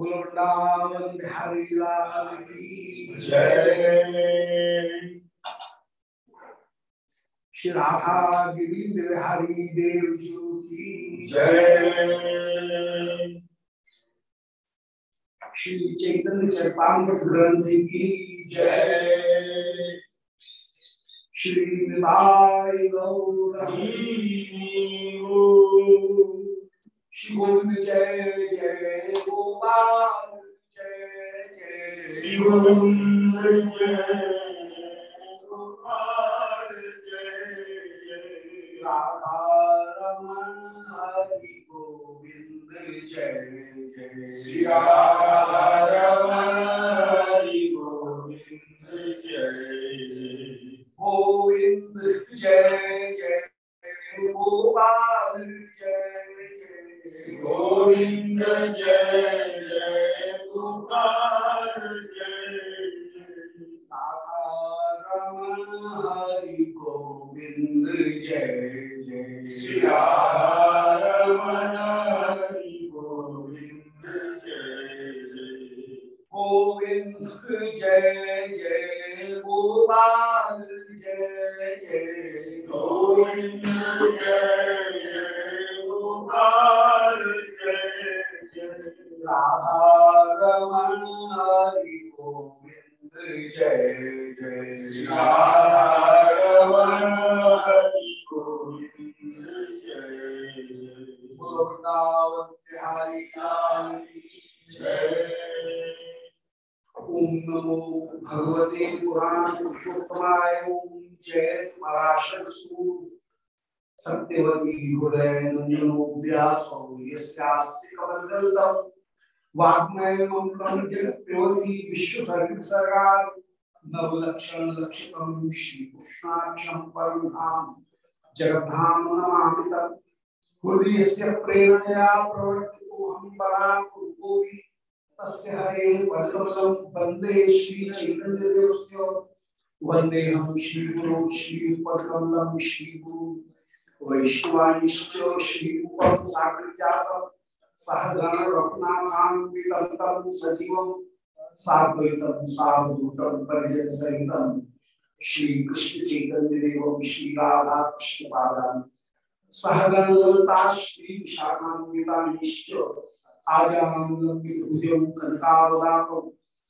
वृंदावन बिहारी लाल की जय श्री राधा गिरीन्द्र बिहारी देव जी जय। श्री चैतन्य चरपामृत ग्रंथ की जय। श्री निताय गौर श्री गोविंद जय जय गोपाल जय जय श्री गोविंद जय गोपाल जय जय राधा रमण हरि गोविंद जय जय श्री राधा रमण हरि गोविंद जय गोविंद जय जय गोपाल जय जय गोविंद जय जय गोपाल जय। रमण हरि गोविंद जय जय। श्री राधा सूर सत्यवती हृदय नंदनो व्यास यस्यास्य कमलदलतम वाग्मय मंत्रम जगत्योति विश्व सर्गा नवलक्षण लक्षितम श्री कृष्णाक्षम परम धाम जगद्धाम नमामि तत् हृदयस्य प्रेरणया प्रवर्तितो हम पराकुर्वोऽपि तस्य हरेः पदकमलं वंदे श्रीचैतन्यदेवस्य वन्देऽहं श्रीगुरो श्रीपदकमलं श्रीगुरु। वैष्णवानिश्च श्रीरूपं साग्रजातं सहगण रत्नाथान्वितं सजीवं साद्वैतं सावधूतं परिजनसहितं। श्रीकृष्णचैतन्यदेवं श्रीराधाकृष्णपादान् सहगणललिता श्रीविशाखान्वितानिश्च। आजानुलम्बितभुजं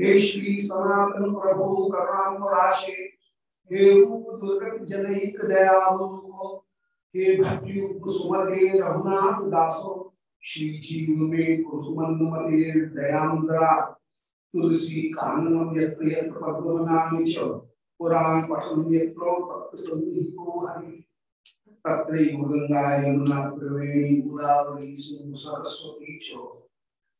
हे श्री सनातन प्रभु करुणामराशे हे रूप दुर्गत जनैक दयालु। हे भक्ति सुमते रघुनाथ दासो। श्री जीव में कुसुमन्मते दयांद्रा तुलसी काननम यत्र यत्र पद्मनामी च। पुराण पठन यत्रो तत् सन्निहितो हरि। तत्रैव गंगा यमुना त्रिवेणी गोदावरी सिंधु सरस्वती च।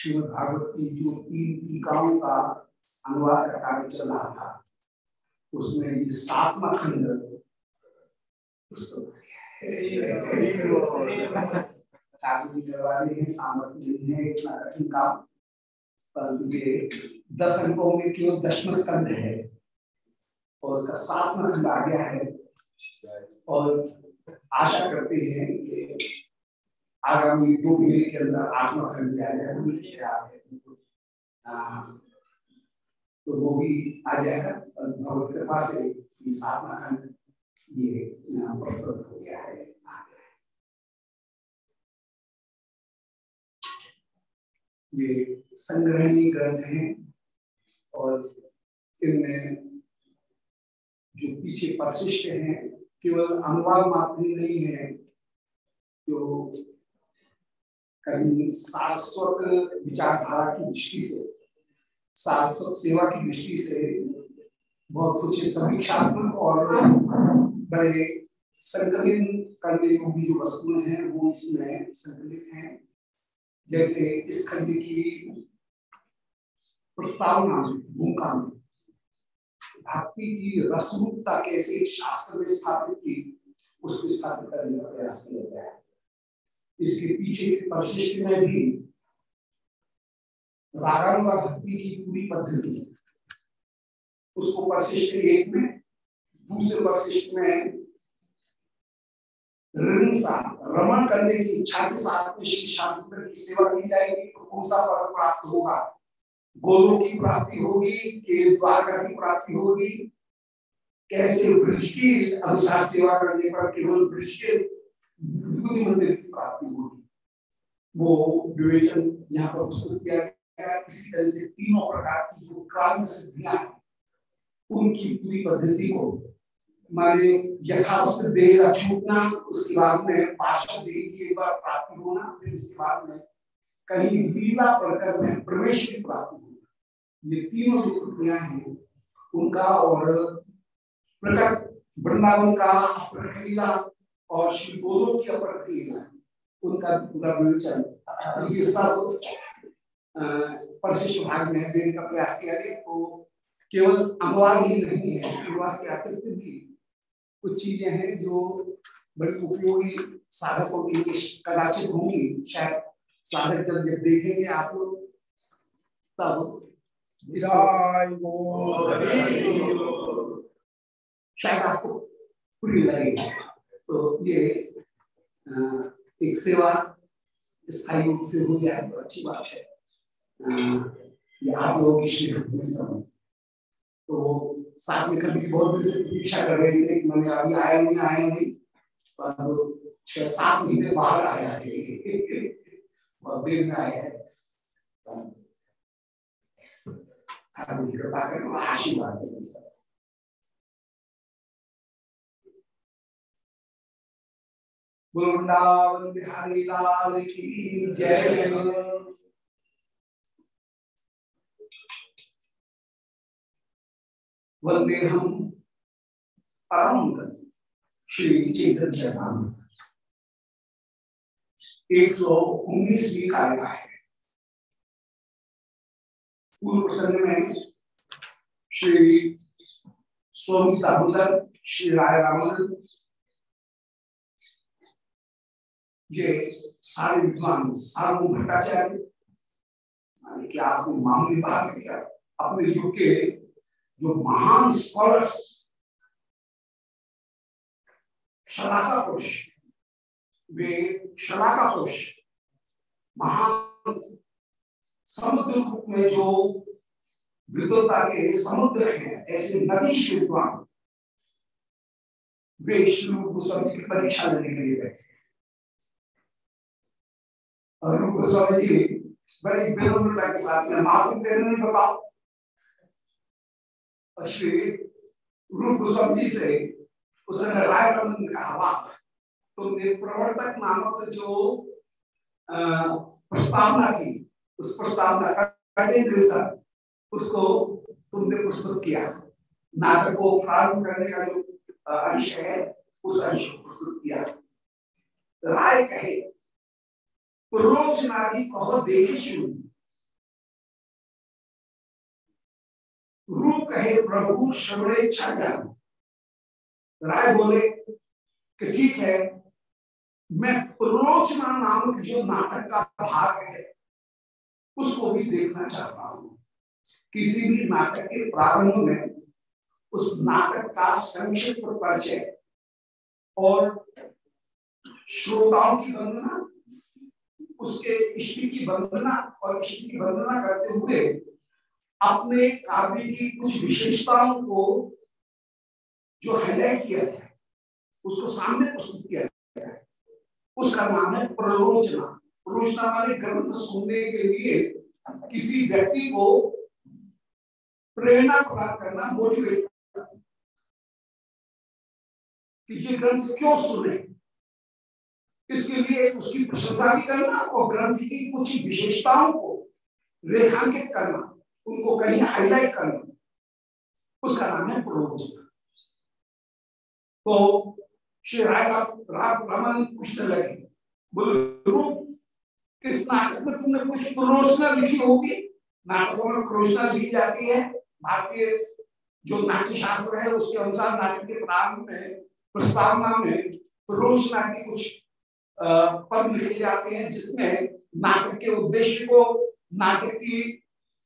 श्रीमद भागवत की जो तीन टीकाओं का अनुवाद का कार्य चल रहा था, उसमें ये सातवा खंड दस अंकों में केवल दशम स्कंद है और उसका सातवा खंड आ गया है। और आशा करते हैं कि आगामी दो महीने के अंदर आत्मा खंड भी आ जाएगा तो वो भी आ जाएगा। भगवत कृपा से ये खंड ये प्रस्तुत हो गया है। ये संग्रहणी ग्रंथ हैं और इनमें जो पीछे परिशिष्ट हैं, केवल अनुवाद मात्र नहीं है, जो सारस्वत विचारधारा की दृष्टि से, सारस्वत सेवा की दृष्टि से बहुत कुछ समीक्षात्मक और बड़े संकलित करने योग्य जो वस्तुएँ हैं, वो इसमें संकलित हैं। जैसे इस खंड की प्रस्तावना, भूमिका। में भक्ति की रसरूपता कैसे शास्त्र में स्थापित की उसको स्थापित करने का प्रयास किया गया है। इसके पीछे परिशिष्ट में भी रागानुगा भक्ति की पूरी पद्धति उसको परिशिष्ट एक में, दूसरे परिशिष्ट में रमन करने की इच्छा के साथ में श्री शांति की सेवा की जाएगी तो कौन सा पद प्राप्त होगा? गोलों की प्राप्ति होगी के द्वारका की प्राप्ति होगी। कैसे वृक्ष की अनुसार सेवा करने पर केवल वृक्ष के मंदिर की प्राप्ति होगी वो विवेचन यहाँ पर किया गया इसी तरह से तीनों प्रकार की जो क्रांत सिद्धियाँ उनकी पूरी पद्धति को माने यथावस्थ देह का छूटना उसके बाद में पार्षद देह की एक बार प्राप्ति होना फिर इसके बाद में कहीं लीला प्रकर में प्रवेश की प्राप्ति होना, ये तीनों जो प्रक्रिया हैं, उनका और प्रकट वृंदावन का प्रकट लीला और श्री गोलों की लीला उनका पूरा विवेचन। ये सब परिशिष्ट भाग में देने का प्रयास किया गया तो केवल अनुवाद ही नहीं है अनुवाद के अतिरिक्त भी कुछ चीज़ें हैं जो बड़ी उपयोगी साधकों के लिए कदाचित होंगी। शायद साधक जब जब देखेंगे आप लोग तब शायद आपको पूरी लगेगी। तो ये एक सेवा स्थायी रूप से हो जाए तो अच्छी बात है। आप लोगों की श्री सब तो साथ में कभी बहुत दिन से प्रतीक्षा कर रहे थे मैंने अभी आया नहीं आया नहीं। पर छह, सात महीने बाहर आया है। बहुत देर में आया है। आशीर्वाद देंगे बिहारी लाल की जय। वंदे हम परम श्री चैतन्य नाम एक सौ उन्नीसवीं कारिका है। पूर्व प्रसंग में श्री स्वामी दामोदर श्री राय रामन ये सारे विद्वान, सार्वभौम भट्टाचार्य माने कि आपको मामूली बात है क्या? अपने युग के जो महान स्कॉलर्स शलाका पुरुष, वे शलाका पुरुष, महान समुद्र में जो विद्वता के समुद्र हैं, ऐसे नदीश विद्वान, वे श्री गोस्वामी की परीक्षा लेने के लिए बैठे। बताओ। श्री से उस राय वाह प्रवर्तक नामक जो प्रस्तावना की, उस प्रस्तावना का उसको तुमने प्रस्तुत किया। नाटक को प्रारंभ करने का जो अंश है, उस अंश को प्रस्तुत किया। राय कहे रोज नारी देखे शुरू रूप कहे, प्रभु श्रवणे छा राय बोले कि ठीक है, मैं रोचना नामक जो नाटक का भाग है, उसको भी देखना चाहता हूँ। किसी भी नाटक के प्रारंभ में उस नाटक का संक्षिप्त परिचय और श्रोताओं की वंदना उसके इष्टि की वंदना और इष्टि की वंदना करते हुए अपने काव्य की कुछ विशेषताओं को जो हाईलाइट किया जाए, उसको सामने प्रस्तुत किया जाए, उसका नाम है प्ररोचना प्ररोचना वाले ग्रंथ सुनने के लिए किसी व्यक्ति को प्रेरणा प्रदान करना मोटिवेट कि ये ग्रंथ क्यों सुने? इसके लिए? उसकी प्रशंसा भी करना और ग्रंथ की कुछ विशेषताओं को रेखांकित करना, उनको कहीं हाईलाइट करना। उसका नाम है प्रवचन। तो श्री राय रामन पूछने लगे, बोले इस नाटक में तुमने कुछ प्ररोचना लिखी होगी? नाटकों में प्ररोचना लिखी जाती है। भारतीय जो नाट्य शास्त्र है, उसके अनुसार नाटक के प्रारंभ में, प्रस्तावना में प्ररोचना की कुछ पद लिखे जाते हैं, जिसमें नाटक के उद्देश्य को नाटक की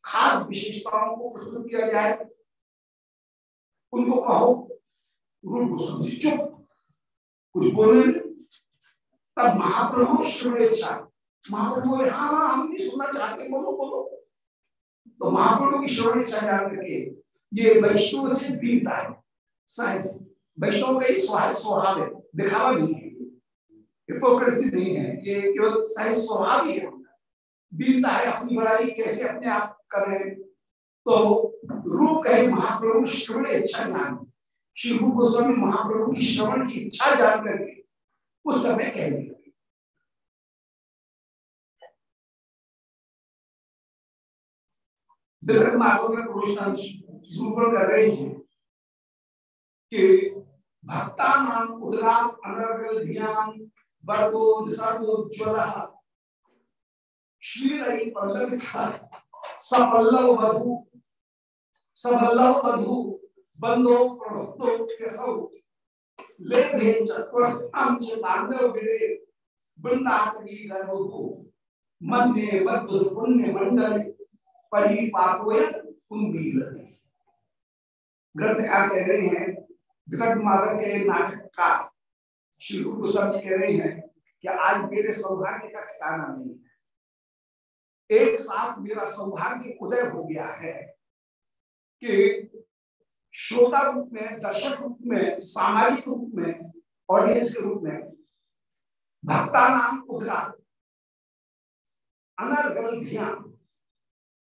खास विशेषताओं को प्रस्तुत किया जाए। उनको कहो रूप गोस्वामी चुप। कुछ बोले तब महाप्रभु श्रवणेच्छा महाप्रभु हाँ हाँ हम भी सुनना चाहते बोलो बोलो। तो महाप्रभु की श्रवण इच्छा जान करके ये वैष्णव से वीरता है। वैष्णव का एक स्वभाव है। दिखावा नहीं है। हिपोक्रेसी नहीं है, ये केवल सही स्वभाव ही है। दीनता है, अपनी बड़ाई कैसे अपने आप करें तो रूप कहे महाप्रभु श्रवण इच्छा ज्ञान श्री रूप गोस्वामी महाप्रभु की श्रवण की इच्छा जान करके उस समय कहने लगे। वितरक में कर रहे हैं कि भक्ता नाम उदगात अनर्गल ध्यान वर्गो निसर्गोज्वल श्रीलई पल्लव सपल्लव वधु सबल्लव वधु, बंदो प्रभुक्तो केसौ लेभे चतुर्थम च तांडव गिरे, वृंदावनी गर्भो मन्ये मद्दु पुण्य मंडल परिपाकोय कुंभीलते। ग्रंथकार कह रहे हैं? विगत माधव के नाटक का श्री रूप गोस्वामी कह रहे हैं कि आज मेरे सौभाग्य का ठिकाना नहीं है। एक साथ मेरा सौभाग्य उदय हो गया है कि श्रोता रूप में, दर्शक रूप में, सामाजिक रूप में ऑडियंस के रूप में भक्ता नाम उदगात अनर्गल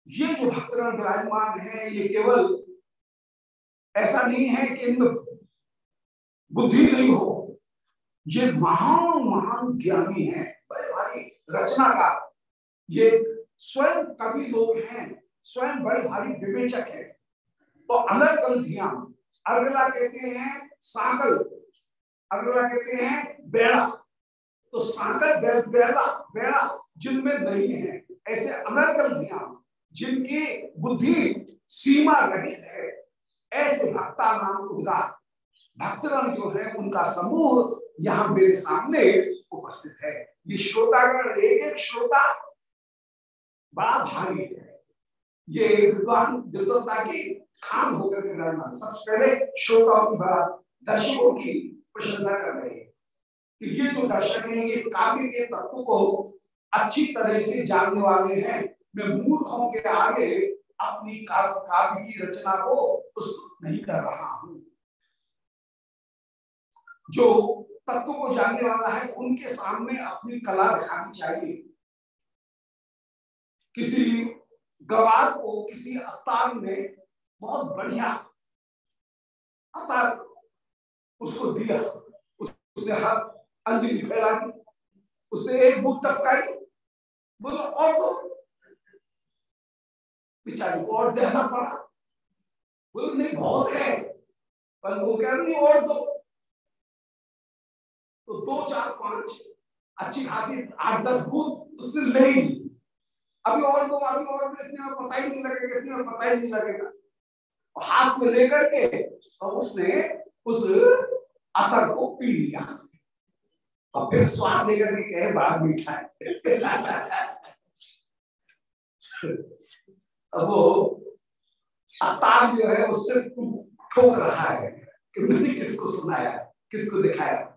ये जो भक्तगण विराजमान है, ये केवल ऐसा नहीं है कि इनमें बुद्धि नहीं हो ये महान महान ज्ञानी है, बड़े भारी रचना का ये स्वयं कवि लोग हैं, स्वयं बड़े भारी विवेचक है। तो अनर्गल ध्यान अगला कहते हैं सागल अगला कहते हैं बेड़ा। तो सांकर बेला बेड़ा जिनमें नहीं है, ऐसे अनर्गल ध्यान जिनकी बुद्धि सीमा रहित है, ऐसे भक्ता नाम उदार। भक्तगण जो है, उनका समूह यहाँ मेरे सामने उपस्थित है। ये श्रोतागण एक एक श्रोता बड़ा भारी है। ये विद्वान विद्वता की खान होकर के विराजमान। सबसे पहले श्रोताओं की बड़ा दर्शकों की प्रशंसा कर रहे हैं। कि ये जो दर्शक हैं, ये काव्य के तत्व को अच्छी तरह से जानने वाले हैं। मैं मूर्खों के आगे अपनी काव्य की रचना को प्रस्तुत नहीं कर रहा हूँ। जो तत्व को जानने वाला है, उनके सामने अपनी कला दिखानी चाहिए। किसी गवार को किसी अवतार ने बहुत बढ़िया अवतार उसको दिया। उसने हर अंजलि फैला दी, उसने एक बुक टपकाई, बोलो, और दो बेचारी को और देना पड़ा। बोलो, नहीं, बहुत है। पर वो कह रही और दो तो दो, चार, पाँच अच्छी खासी आठ, दस बूथ उसने ले ली। अभी और दो अभी और दो इतने पता ही नहीं लगेगा, इतने पता ही नहीं लगेगा। हाथ में लेकर के और उसने उस अतर को पी लिया। और फिर स्वाद लेकर के कहे, बड़ा मीठा है। वो अतार जो है, उससे ठोक रहा है कि मैंने किसको सुनाया, किसको दिखाया?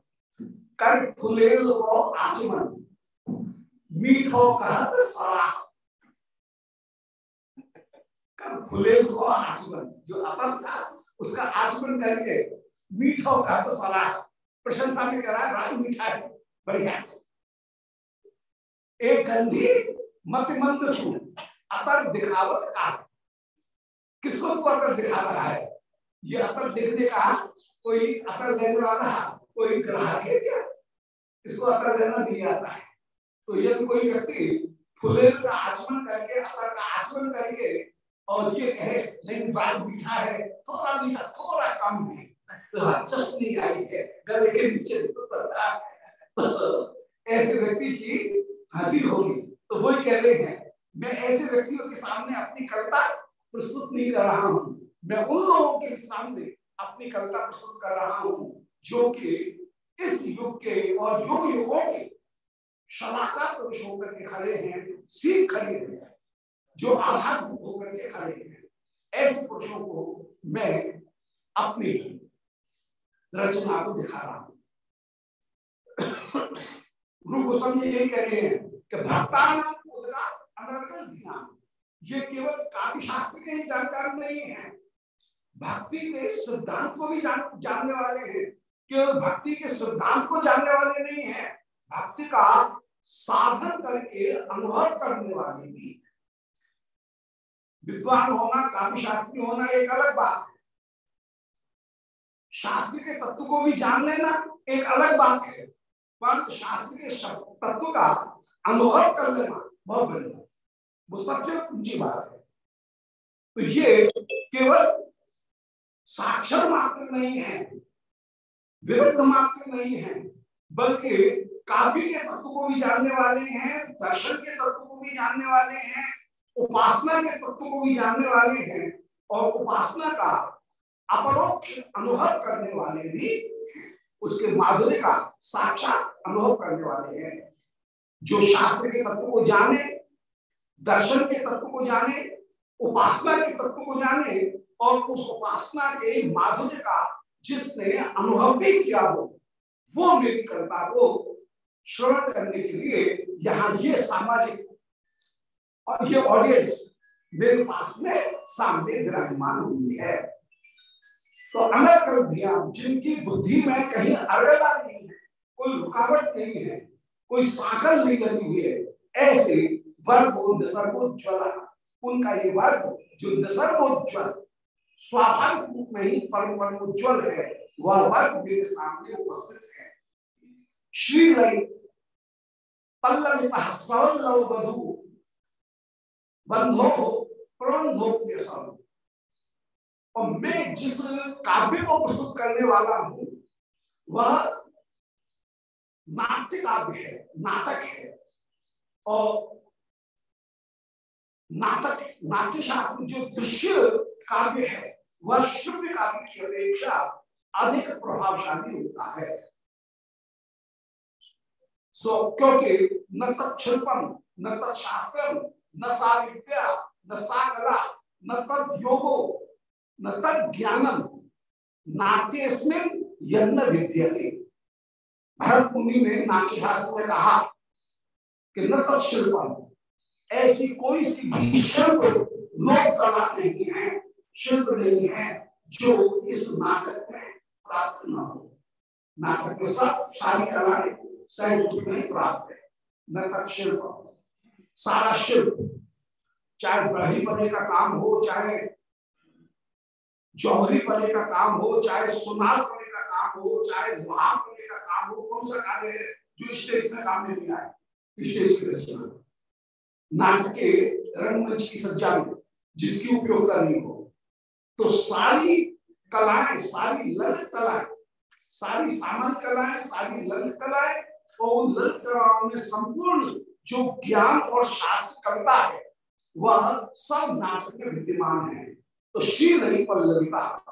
कर फुलेल और आचमन। मीठो कहत सराह। कर फुलेल को आचमन। जो अतर था, उसका आचमन करके मीठो कहत सराह। प्रशंसा में कह रहा है बड़ा मीठा है, बढ़िया एक गंधी मत मंद अतर दिखावत का। किसको अतर दिखा रहा है? ये अतर देखने का कोई अतर देने वाला कोई ग्राहक है क्या? इसको अतर लेना नहीं आता है। तो यदि कोई व्यक्ति फुलेल का आचमन करके, अतर का आचमन करके, और ये कहे, नहीं बात मीठा है, थोड़ा मीठा, थोड़ा कम है। तो चश्मी आई है, गले के नीचे तो ऐसे व्यक्ति की हँसी होगी। तो वही कह रहे हैं, मैं ऐसे व्यक्तियों के सामने अपनी कविता प्रस्तुत नहीं कर रहा हूँ। मैं उन लोगों के सामने अपनी कविता प्रस्तुत कर रहा हूँ। जो कि इस युग के और युग युगों के शलाकार पुरुष होकर के खड़े हैं सीख खड़े हैं जो आधारभूत होकर के खड़े हैं ऐसे पुरुषों को मैं अपनी रचना को दिखा रहा हूँ। रूप गोस्वामी ये कह रहे हैं कि भक्तान अनर्गल ध्यान। ये केवल काव्य शास्त्र के ही जानकार नहीं है भक्ति के सिद्धांत को भी जान, जानने वाले हैं। केवल भक्ति के सिद्धांत को जानने वाले नहीं है। भक्ति का साधन करके अनुभव करने वाले भी। विद्वान होना काव्य शास्त्री होना एक अलग बात है। शास्त्र के तत्व को भी जान लेना एक अलग बात है। परंतु शास्त्र के तत्व का अनुभव कर लेना बहुत बड़ी बात वो सबसे ऊँची बात है। तो ये केवल साक्षर मात्र नहीं है। विरुद्ध मात्र नहीं है, बल्कि काव्य के तत्व को भी जानने वाले हैं, दर्शन के तत्व को भी जानने वाले हैं, उपासना के तत्व को भी जानने वाले हैं, और उपासना का अपरोक्ष अनुभव करने वाले भी उसके माधुर्य का साक्षात अनुभव करने वाले हैं। जो शास्त्र के तत्व को जाने, दर्शन के तत्व को जाने, उपासना के तत्व को जाने, और उस उपासना के माधुर्य का जिसने अनुभव भी किया हो, वो मेरी कविता को श्रवण करने के लिए यहाँ ये सामाजिक और ये ऑडियंस मेरे पास में सामने विराजमान हुई है। तो अनर्गल ध्यान जिनकी बुद्धि में कहीं अड़गला नहीं है, कोई रुकावट नहीं है, कोई साखल नहीं लगी हुई है, ऐसे वर्ग निसर्गोज्वल उनका ये वर्ग, जो निसर्गोज्वल स्वाभाविक रूप में ही परम परम उज्ज्वल है, वह वर्ग मेरे सामने उपस्थित है। श्री पल्लवित सरल बधु। बंधो प्रबंधो और मैं जिस काव्य को प्रस्तुत करने वाला हूँ, वह नाट्य काव्य है, नाटक है। और नाटक नाट्य शास्त्र जो दृश्य काव्य है वह श्रव्य काव्य की अपेक्षा अधिक प्रभावशाली होता है। सो so, क्योंकि न तत्शिल्पम न तत्शास्त्रम न सा विद्या न सा कला न तद योगो न तद ज्ञानम नाट्यस्मिन यन्न विद्यते। भरत मुनि ने नाट्य शास्त्र में कहा कि न तत्शिल्पम ऐसी कोई सी भी शिल्प लोक कला नहीं है शिल्प नहीं है जो इस नाटक में प्राप्त न हो। नाटक के सब सारी कलाएँ सहज में प्राप्त है। नटक शिल्प सारा शिल्प चाहे बढ़ी बने का काम हो, चाहे जौहरी बने का काम हो, चाहे सुनार बने का काम हो, चाहे लोहा बने का काम हो, कौन सा कार्य है जो स्टेज में काम नहीं आए स्टेज की रचना नाटक के रंगमंच की सज्जा में जिसकी उपयोगिता नहीं हो तो सारी कलाएँ, सारी ललित कलाएँ, सारी सामान्य कलाएँ, सारी ललित कलाएँ, और उन ललित कलाओं में संपूर्ण जो ज्ञान और शास्त्र कविता है, वह सब नाटक में विद्यमान है। तो श्रील पल्लविता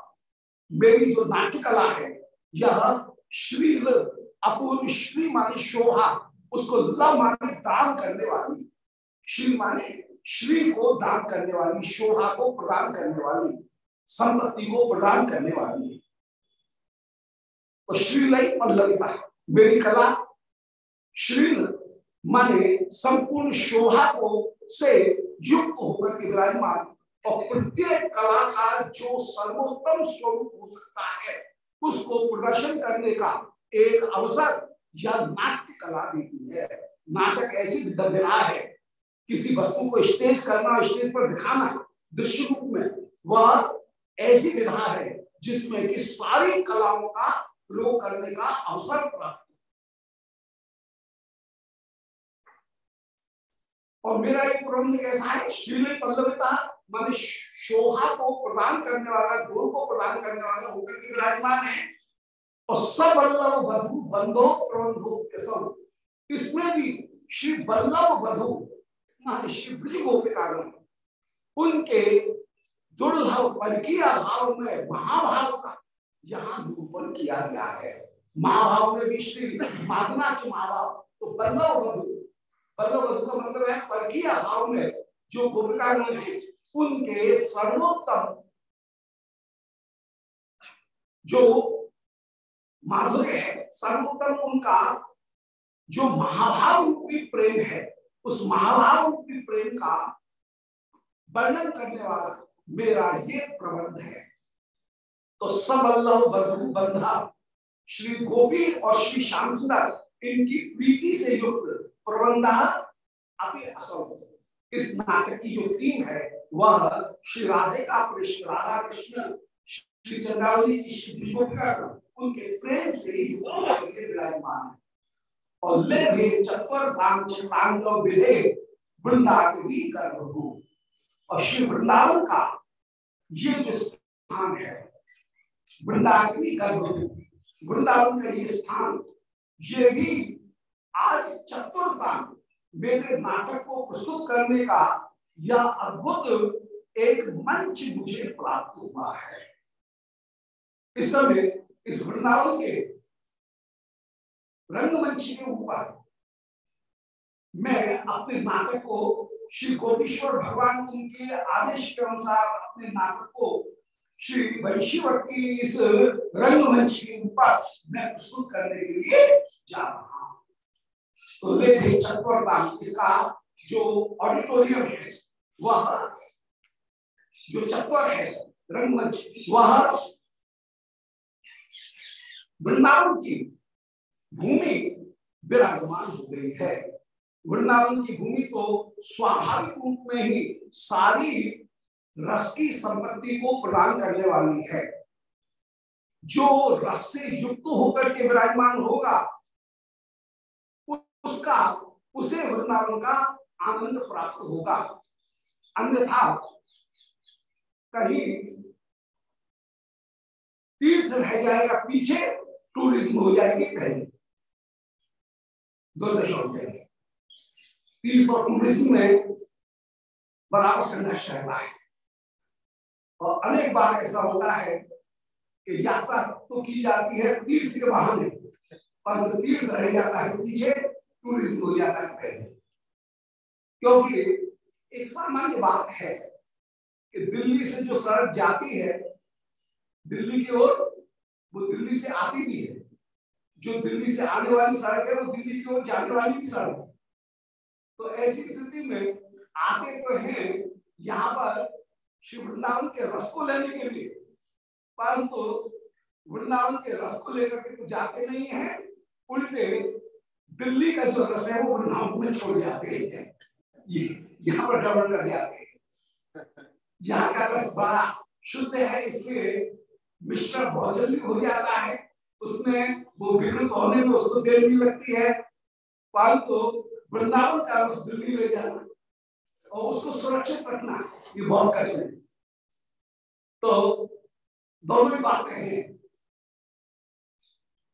मेरी जो नाट्य कला है, यह श्रील अपूर्व श्री माने शोभा, उसको ल माने दान करने वाली श्री माने श्री को दान करने वाली, शोभा को प्रदान करने वाली संपत्ति को प्रदान करने वाली है। तो श्रीलय पल्लविता मेरी कला, श्रील माने संपूर्ण शोभा को से युक्त होकर के विराजमान और प्रत्येक कला का जो सर्वोत्तम स्वरूप हो सकता है, उसको प्रदर्शन करने का एक अवसर यह नाट्य कला देती है। नाटक ऐसी विधा है, किसी वस्तु को स्टेज करना, स्टेज पर दिखाना, दृश्य रूप में वह ऐसी विधा है जिसमें कि सारी कलाओं का प्रयोग करने का अवसर प्राप्त और मेरा एक प्रबंध कैसा है? श्रील पल्लविता मान शोभा को प्रदान करने वाला, गुरु को प्रदान करने वाला होकर के विराजमान है। और सब वल्लभ वधु बंधो प्रबंधो इसमें भी श्री बल्लभ वधु, मान श्री ब्रज गोपिकागण उनके दुर्लभ परकीय भाव में, महाभाव का यहाँ निरूपण किया गया है। महाभाव में भी श्री मागना के महाभाव तो बल्लभ वधु बल्लभ वधु का मतलब है परकीय भाव में जो गोपिकागण है, उनके सर्वोत्तम जो माधुर्य है, सर्वोत्तम उनका जो महाभाव रूपी प्रेम है, उस महाभाव रूपी प्रेम का वर्णन करने वाला मेरा ये प्रबंध है। तो सबल्लभ बंधु बंधा, श्री गोपी और श्री सुंदर इनकी प्रीति से युक्त प्रबंध अभी असल इस नाटक की जो थीम है, वह श्री राधे का कृष्ण, राधा कृष्ण, श्री चंद्रावली जी, श्री उनके प्रेम से ही विराजमान है। और ले भी चतुर राम चितांग विधे वृंदावी कर और श्री वृंदावन का ये जो स्थान है। वृंदावनी गर्भ वृंदावन का ये स्थान, ये भी आज चतुर्था मेरे नाटक को प्रस्तुत करने का यह अद्भुत एक मंच मुझे प्राप्त हुआ है। इस समय इस वृंदावन के रंगमंच के ऊपर मैं अपने नाटक को श्री गोपीश्वर भगवान उनके आदेश के अनुसार अपने नाटक को श्री वैशीवर की इस रंगमंच के ऊपर मैं प्रस्तुत करने के लिए जा रहा हूँ। तो लेकिन चतुर्दान इसका जो ऑडिटोरियम है, वह जो चतवर है रंगमंच, वह वृंदावन की भूमि विराजमान हो गई है। वृंदावन की भूमि तो स्वाभाविक रूप में ही सारी रस की संपत्ति को प्रदान करने वाली है। जो रस से युक्त होकर के विराजमान होगा, उसका, उसे वृंदावन का आनंद प्राप्त होगा। अन्यथा कहीं तीर्थ रह जाएगा, पीछे टूरिज़्म हो जाएगी पहले। दुर्दशा हो जाएगी टूरिज़्म में बराबर संघर्ष रहता है और अनेक बार ऐसा होता है कि यात्रा तो की जाती है तीर्थ के बहाने पर तीर्थ रह जाता है पीछे टूरिज़्म हो जाता है पहले क्योंकि एक सामान्य बात है कि दिल्ली से जो सड़क जाती है दिल्ली की ओर वो दिल्ली से आती भी है जो दिल्ली से आने वाली सड़क है वो दिल्ली की ओर जाने वाली भी सड़क है तो ऐसी स्थिति में आते तो हैं यहाँ पर श्री वृंदावन के रस को लेने के लिए। परंतु वृंदावन के रस को लेकर के तो जाते नहीं है, उल्टे दिल्ली का जो रस है वो वृंदावन में छोड़ जाते हैं। यहाँ पर गड़बड़ कर जाते हैं। यहाँ का रस बड़ा शुद्ध है इसलिए मिश्रण बहुत जल्दी हो जाता है। उसमें वो विकृत होने में उसको देर नहीं लगती है। परंतु वृंदावन का रस दिल्ली ले जाना और उसको सुरक्षित रखना, ये बहुत कठिन है। तो दोनों ही बातें हैं।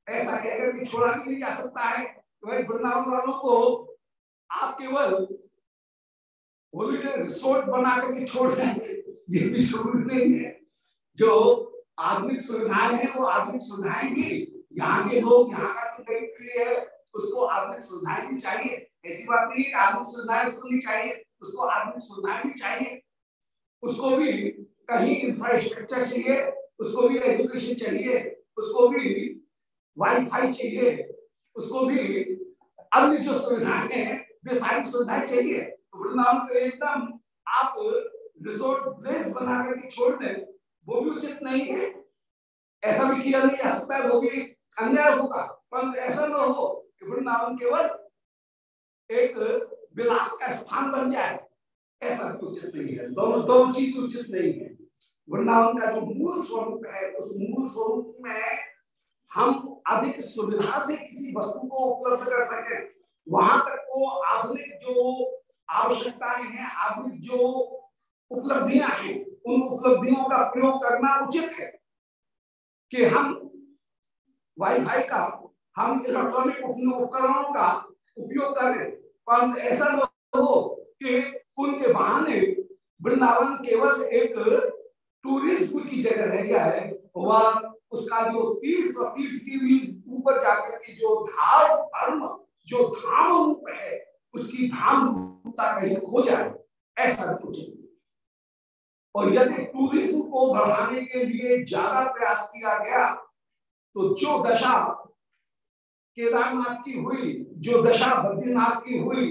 ऐसा कहकर कि छोड़ा भी नहीं जा सकता है तो भाई वृंदावन वालों को आप केवल हॉलीडे रिसोर्ट बना करके छोड़ देंगे, ये भी ज़रूरी नहीं है। जो आधुनिक सुविधाएँ हैं, वो आधुनिक सुविधाएँ भी यहाँ के लोग, यहाँ का तो है। उसको आधुनिक सुविधाएँ भी चाहिए। ऐसी बात नहीं है कि आधुनिक सुविधाएँ उसको नहीं चाहिए, उसको आधुनिक सुविधाएँ भी चाहिए। उसको भी कहीं इंफ्रास्ट्रक्चर चाहिए, उसको भी एजुकेशन चाहिए, उसको भी वाईफाई चाहिए, उसको भी अन्य जो सुविधाएँ हैं, वे सारी सुविधाएँ चाहिए। तो वृंदावन को एकदम आप रिसोर्ट प्लेस बना करके छोड़ दें, वो भी उचित नहीं है। ऐसा भी किया नहीं जा सकता है, वो भी अन्याय होगा। परंतु ऐसा न हो वृंदावन केवल एक विलास का स्थान बन जाए। ऐसा उचित नहीं है। दोनों दोनों चीज़ उचित नहीं है। वृंदावन का जो मूल स्वरूप है, उस मूल स्वरूप में हम अधिक सुविधा से किसी वस्तु को उपलब्ध कर सके। वहाँ तक को आधुनिक जो आवश्यकताएँ हैं, आधुनिक जो उपलब्धियाँ हैं, उन उपलब्धियों का प्रयोग करना उचित है कि हम वाईफाई का हम इलेक्ट्रॉनिक उपकरणों का उपयोग करें पर ऐसा न हो कि उनके बहाने वृंदावन केवल एक टूरिज़्म की जगह रह गया है, वह उसका जो तीर्थ तीर्थ की भी ऊपर जाकर के जो धाम, धर्म, जो धाम रूप है, उसकी धाम रूपता कहीं खो जाए, ऐसा कुछ और यदि टूरिज़्म को बढ़ाने के लिए ज़्यादा प्रयास किया गया तो जो दशा केदारनाथ की हुई, जो दशा बद्रीनाथ की हुई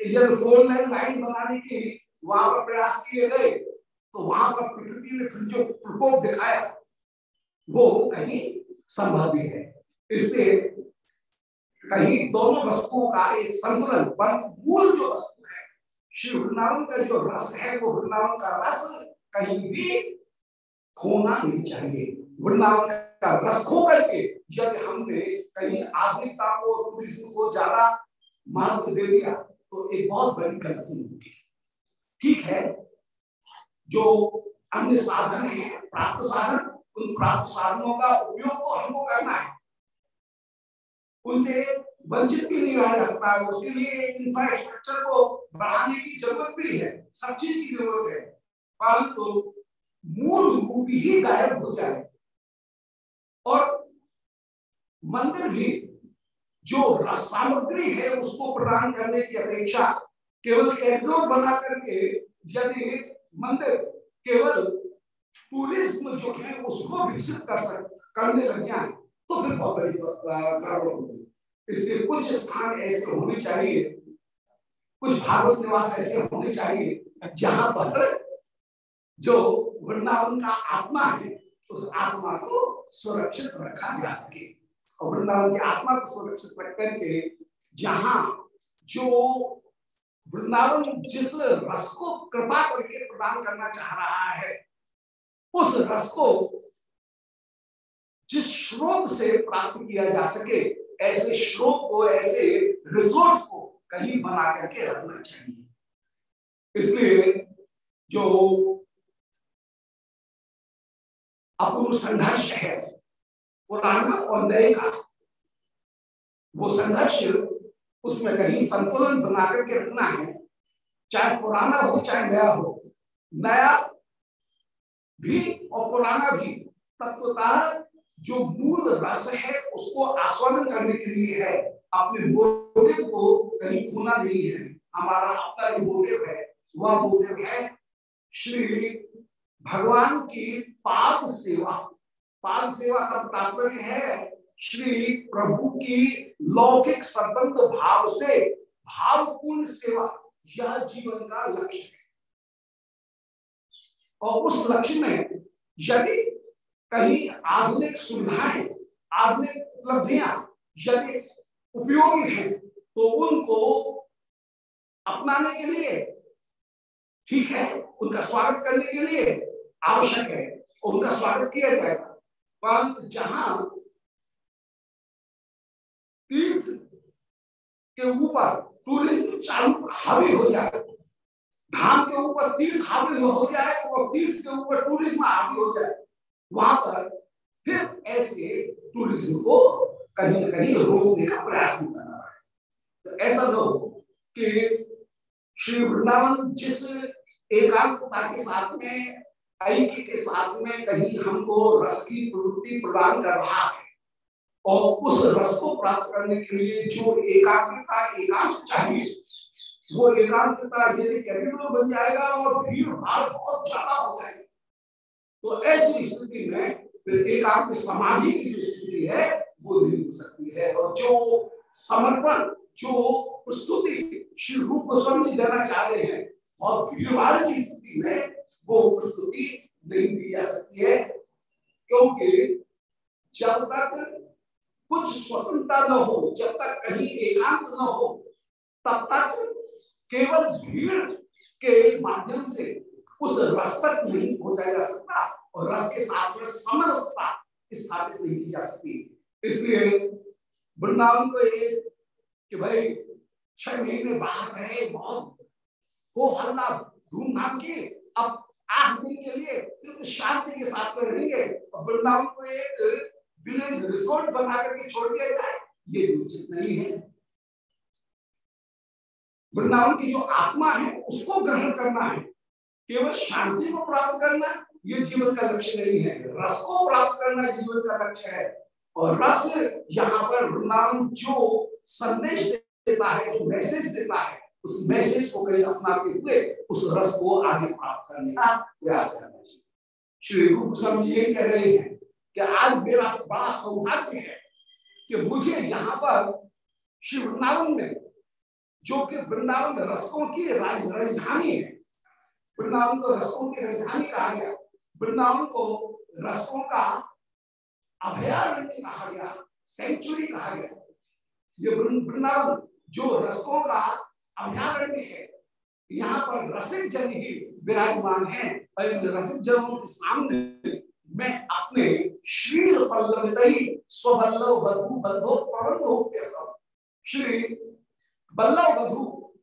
यदि फोर लाइन लाइन बनाने की वहाँ पर प्रयास किए गए तो वहाँ पर प्रकृति ने फिर जो प्रकोप दिखाया, वो कहीं संभव भी है। इसलिए कहीं दोनों वस्तुओं का एक संतुलन पर मूल जो वस्तु है, श्री वृंदावन का जो रस है, वो वृंदावन का रस कहीं भी खोना नहीं चाहिए। वृंदावन का रस खो करके यदि हमने कहीं आधुनिकता को, टूरिज़्म को ज़्यादा महत्व दे दिया तो एक बहुत बड़ी गलती होगी। ठीक है? जो अन्य साधन है, प्राप्त साधन, उन प्राप्त साधनों का उपयोग तो हमको करना है। उनसे वंचित भी नहीं रहा जाता है उसके लिए इंफ्रास्ट्रक्चर को बढ़ाने की ज़रूरत भी है, सब चीज़ की ज़रूरत है। परंतु तो मूल रूप ही गायब हो जाए। मंदिर भी जो रस सामग्री है उसको प्रदान करने की अपेक्षा केवल कैटलॉग बना करके यदि मंदिर केवल टूरिज़्म जो है उसको विकसित कर सक, करने लग जाए तो फिर बहुत बड़ी गड़बड़ होगी। इसलिए कुछ स्थान ऐसे होने चाहिए, कुछ भागवत निवास ऐसे होने चाहिए, जहाँ पर जो वृंदावन का आत्मा है, उस आत्मा को सुरक्षित रखा जा सके। और वृंदावन की आत्मा को संरक्षित रख करके जहाँ जो वृंदावन जिस रस को कृपा करके प्रदान करना चाह रहा है, उस रस को जिस स्रोत से प्राप्त किया जा सके, ऐसे स्रोत को, ऐसे रिसोर्स को कहीं बना करके रखना चाहिए। इसलिए जो अपूर्व संघर्ष है पुराना और नए का। वो संघर्ष उसमें कहीं संतुलन बना करके रखना है। चाहे पुराना हो, चाहे नया हो, नया भी और पुराना भी तत्वतः जो मूल रस है, उसको आस्वादन करने के लिए है। अपने मोटिव को कहीं खोना नहीं है। हमारा अपना जो मोटिव है, वह मोटिव है श्री भगवान की पाद सेवा। पाद सेवा का तात्पर्य है श्री प्रभु की लौकिक संबंध भाव से भावपूर्ण सेवा, यह जीवन का लक्ष्य है। और उस लक्ष्य में यदि कहीं आधुनिक सुविधाएँ, आधुनिक उपलब्धियाँ यदि उपयोगी हैं तो उनको अपनाने के लिए ठीक है, उनका स्वागत करने के लिए आवश्यक है, उनका स्वागत किया जाएगा। परंतु जहाँ तीर्थ के ऊपर टूरिज़्म चालू हावी हो जाए, धाम के ऊपर तीर्थ हावी हो जाए और तीर्थ के ऊपर टूरिज़्म हावी हो जाए, वहाँ पर फिर ऐसे टूरिज़्म को कहीं ना कहीं रोकने का प्रयास नहीं करना है। तो ऐसा हो कि श्री वृंदावन जिस एकांतता के साथ में ऐक्य के साथ में कहीं हमको रस की प्रवृत्ति प्रदान कर रहा है। और उस रस को प्राप्त करने के लिए जो एकाग्रता, एकांत चाहिए, वो एकांतता यदि कैपिटल बन जाएगा और भीड़ भाड़ बहुत ज़्यादा हो जाएगी। तो ऐसी स्थिति में एकांत समाधि की जो स्थिति है, वो नहीं हो सकती है। और जो समर्पण, जो प्रस्तुति श्री रूप गोस्वामी देना चाह रहे हैं, और भीड़ भाड़ की स्थिति में वो प्रस्तुति नहीं दी जा सकती है, क्योंकि जब तक कुछ स्वतंत्रता न हो, जब तक कहीं एकांत न हो, तब तक केवल भीड़ के माध्यम से उस रस तक नहीं पहुँचाया जा सकता और रस के साथ में समरसता स्थापित नहीं की जा सकती। इसलिए वृंदावन को ये कि भाई, छह महीने बाहर रहे, बहुत हो, हल्ला, धूमधाम की अब आठ दिन के लिए शांति के साथ में रहेंगे और वृंदावन को एक विलेज रिसोर्ट बना करके छोड़ दिया जाए, ये उचित नहीं है। वृंदावन की जो आत्मा है, उसको ग्रहण करना है। केवल शांति को प्राप्त करना, ये जीवन का लक्ष्य नहीं है। रस को प्राप्त करना जीवन का लक्ष्य है। और रस यहाँ पर वृंदावन जो संदेश देता है, जो मैसेज देता है उस मैसेज को कहीं अपनाते हुए उस रस को आगे प्राप्त करने का प्रयास करना चाहिए श्री रूप जी ये कह रहे हैं कि आज मेरा बड़ा सौभाग्य है कि मुझे यहाँ पर श्री वृंदावन में जो कि वृंदावन रसकों की राज राजधानी है वृंदावन को रसकों की राजधानी कहा गया वृंदावन को रसकों का अभयारण्य कहा गया सेंचुरी कहा गया। ये वृंदावन जो रसकों का अभयारण्य है। यहाँ पर रसिक जन ही विराजमान है और इन रसिक जनों के सामने मैं अपने श्रील पल्लव स्वल्लभ बधु बंधो प्रबंधो के श्री बल्लभ बधु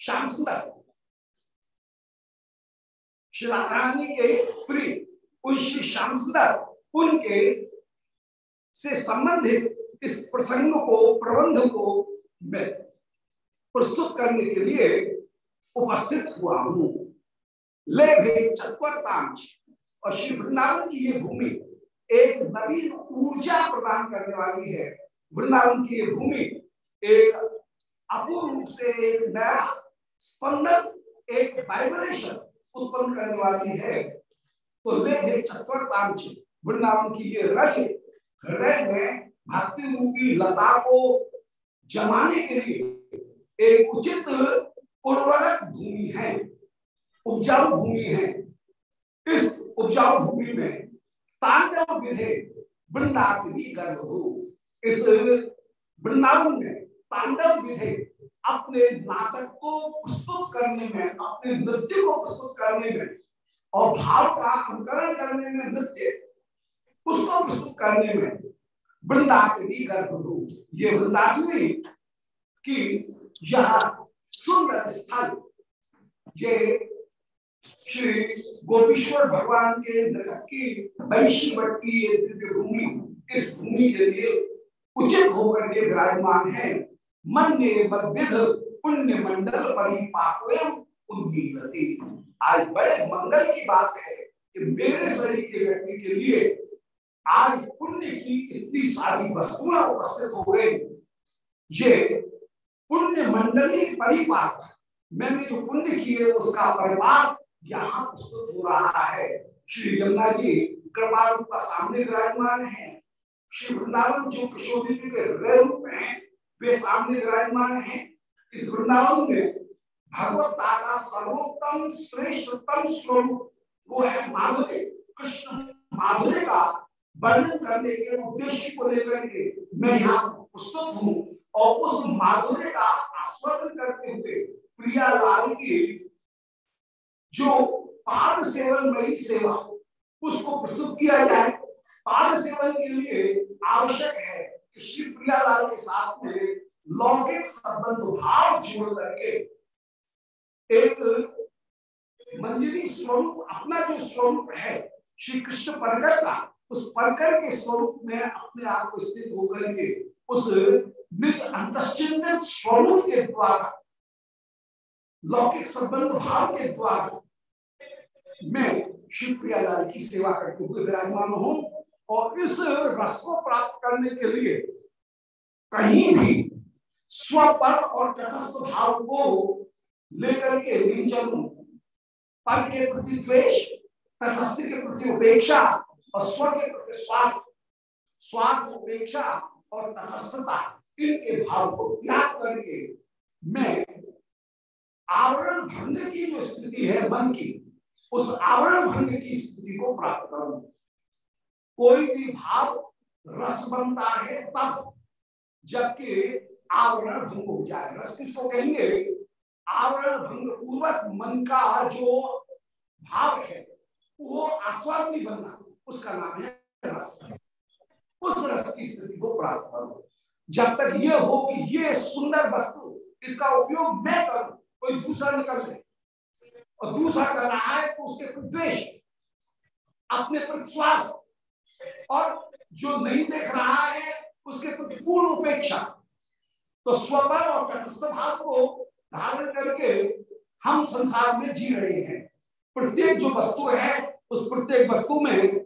श्याम सुंदर। श्री राधारानी के प्रिय, उन श्री श्याम सुंदर, उनके से संबंधित इस प्रसंग को, प्रबंध को मैं प्रस्तुत करने के लिए उपस्थित हुआ हूँ। ले भे चतुरतांश। और श्री वृंदावन की ये भूमि एक नवीन ऊर्जा प्रदान करने वाली है। वृंदावन की ये भूमि एक अपूर्ण से एक नया स्पंदन, एक वाइब्रेशन उत्पन्न करने वाली है। तो ले चतुर्थांश वृंदावन की ये रज हृदय में भक्ति रूपी लता को जमाने के लिए एक उचित उर्वरक भूमि है, उपजाऊ भूमि है। इस उपजाऊ भूमि में तांडव विधे वृंदावनी गर्भ हो। इस वृंदावन में तांडव विधे अपने नाटक को प्रस्तुत करने में, अपने नृत्य को प्रस्तुत करने में और भाव का अनुकरण करने में नृत्य उसको प्रस्तुत करने में वृंदावनी गर्भ हो। ये वृंदावनी की यह सुंदर स्थल ये श्री गोपीश्वर भगवान के निकट की वैशी वट की ये दिव्य भूमि, इस भूमि के लिए उचित होकर के विराजमान है। मन ने मदविध पुण्य मंडल उन्मीलते। आज बड़े मंगल की बात है कि मेरे शरीर के व्यक्ति के लिए आज पुण्य की इतनी सारी वस्तुएँ उपस्थित हो गई। ये पुण्य मंडली परिपाक। मैंने जो पुण्य किए, उसका परिवार यहाँ प्रस्तुत हो रहा है। श्री गंगा जी कृपा रूप का सामने विराजमान है। श्री वृंदावन जो किशोरी जी के हृदय रूप हैं, वे सामने विराजमान है। इस वृंदावन में भगवत्ता का सर्वोत्तम, श्रेष्ठतम स्वरूप, वो है माधुर्य कृष्ण माधुर्य का वर्णन करने के उद्देश्य को लेकर के मैं यहाँ प्रस्तुत हूँ। और उस माधुर्य का आस्वादन करते हुए प्रियालाल की जो पाद सेवन मई सेवा, उसको प्रस्तुत किया जाए। पाद सेवन के लिए आवश्यक है कि श्री प्रियालाल के साथ में लौकिक संबंध, भाव जोड़ करके एक मंजरी स्वरूप, अपना जो स्वरूप है, श्री कृष्ण परकर का, उस परकर के स्वरूप में अपने आप को स्थित होकर के उस निज अंतश्चिंतित स्वरूप के द्वारा, लौकिक संबंध भाव के द्वारा मैं शिव प्रियालाल की सेवा करते हुए विराजमान हूँ और इस रस को प्राप्त करने के लिए कहीं भी स्व पर और तटस्थ भाव को लेकर के नहीं चलू। पर के प्रति द्वेष, तटस्थ के प्रति उपेक्षा और स्व के प्रति स्वार्थ स्वार्थ उपेक्षा और तटस्थता इनके भाव को त्याग करके मैं आवरण भंग की जो स्थिति है मन की, उस आवरण भंग की स्थिति को प्राप्त करूँ। कोई भी भाव रस बनता है तब जबकि आवरण भंग हो जाए। रस किसको कहेंगे? आवरण भंग पूर्वक मन का जो भाव है, वो आस्वादी बनना, उसका नाम है रस। उस रस की स्थिति को प्राप्त करो। जब तक ये हो कि ये सुंदर वस्तु, इसका उपयोग मैं करूँ, कोई दूसरा निकल ले। और दूसरा कर रहा है तो उसके द्वेष, अपने प्रति स्वार्थ। और जो नहीं देख रहा है, उसके प्रति पूर्ण उपेक्षा। तो स्वबल और तटस्थ भाव को धारण करके हम संसार में जी रहे हैं। प्रत्येक जो वस्तु है, उस प्रत्येक वस्तु में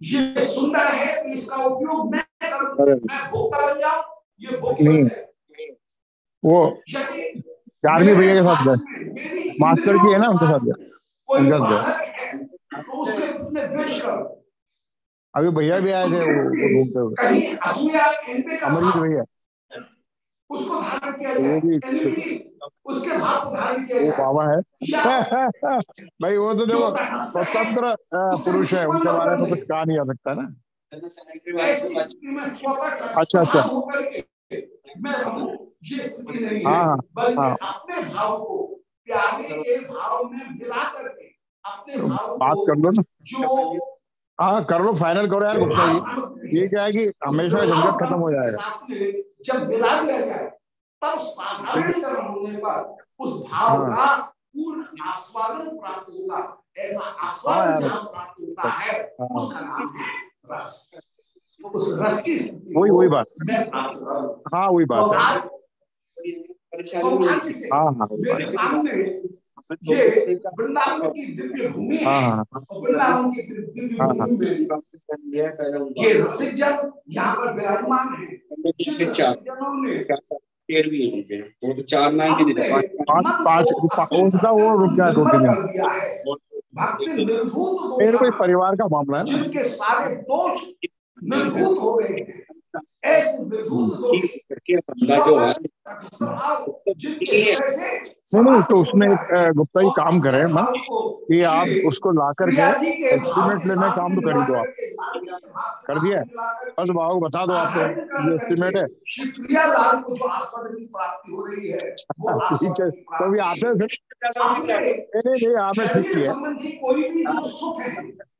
ये सुंदर है तो इसका उपयोग मैं करूँ। मैं भोक्ता बन जाऊँ? ये भोग वो चार्मी भैया के साथ मास्टर जी है ना उनके साथ उनके तो उसके में द्वेष करो। अभी भैया भी आए थे वो घूमते हुए। का अमरजीत भैया। उसको धारण किया जाए। उसके भाव को धारण किया वो बाबा है। भाई वो तो देखो स्वतंत्र पुरुष है उनके बारे में कुछ कहा नहीं जा सकता ना। अच्छा, अच्छा। नहीं हाँ, हाँ, हाँ। अपने भाव को प्यारे के भाव में मिला करके अपने भाव बात कर लो ना। जो हाँ कर लो फाइनल करो यार गुप्ता जी ये क्या है कि हमेशा झंझट खत्म हो जाएगा। जब मिला दिया जाए तब साधारणीकरण होने पर उस भाव हाँ। का पूर्ण आस्वादन प्राप्त होगा ऐसा हाँ आस्वादन यार। जहाँ प्राप्त होता है हाँ। उसका नाम है रस उस रस की वही- वही बात। मैं प्राप्त हाँ वही तो बात है हाँ हाँ वही मेरे सामने ये वृंदावन की दिव्य भूमि है। हाँ है हाँ और वृंदावन की दिव्य हाँ, हाँ। भूमि में ये रसिक जन यहाँ पर विराजमान है जिन रसिक जनों ने तेरहवीं है मुझे वो तो चार नाइन की नहीं अपने पाँच मन पाँच को कौन सा वो रुक गया दो तीन है। मेरे कोई परिवार का मामला है जिनके सारे दोष निर्भूत हो गए हैं। नहीं नहीं तो उसमें है। गुप्ता जी काम करें भाव को आप उसको ला करके भाव एस्टिमेट लेने काम तो कर दो आप भाव कर दिया? बस बाबू को बता दो आप तो ये एस्टिमेट है। श्री प्रियालाल को जो आस्वादन की प्राप्ति हो रही है वो ठीक है तो भी थे नहीं नहीं आपने ठीक किया संबंधी कोई भी जो सुख है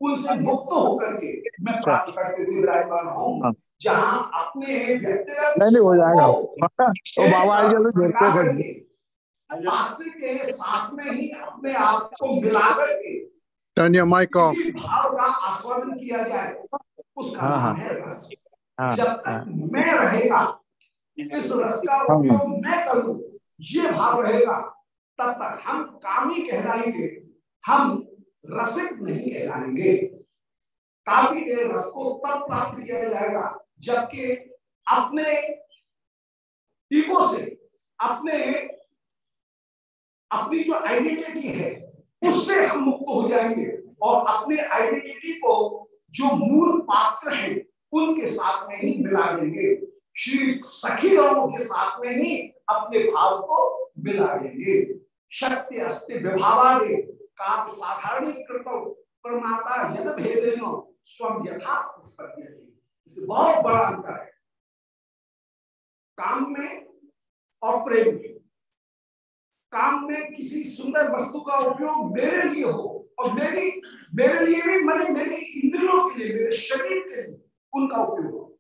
उनसे मुक्त होकर के मैं प्राप्त करते हुए विराजमान हाँ। हूँ जहाँ अपने व्यक्तिगत नहीं नहीं हो जाएगा। तो बाबा जल्दी देखते करके, पात्र के साथ में ही अपने आप को मिला करके Turn your mic off. भाव का आस्वादन किया जाए उसका हाँ, नाम हाँ। है रस। हाँ जब हाँ। तक मैं रहेगा इस रस का उपयोग मैं करूँ ये भाव रहेगा तब तक हम कामी कहलाएँगे हम रसिक नहीं कहलाएँगे। कामी के रस को तब प्राप्त किया जाएगा जबकि अपने ईगो से, अपने, अपनी जो आइडेंटिटी है, उससे हम मुक्त हो जाएँगे। और अपने आइडेंटिटी को जो मूल पात्र है, उनके साथ में ही मिला देंगे। श्री सखी लोगों के साथ में ही अपने भाव को मिला देंगे। शक्ति अस्ति विभावादे काम साधारण प्रमाता यद भेदेनो स्वम यथा बहुत बड़ा अंतर है। काम में और प्रेम में। काम में किसी सुंदर वस्तु का उपयोग मेरे लिए हो और मेरी, मेरे लिए भी मैंने मेरे इंद्रियों के लिए, मेरे शरीर के लिए उनका उपयोग हो।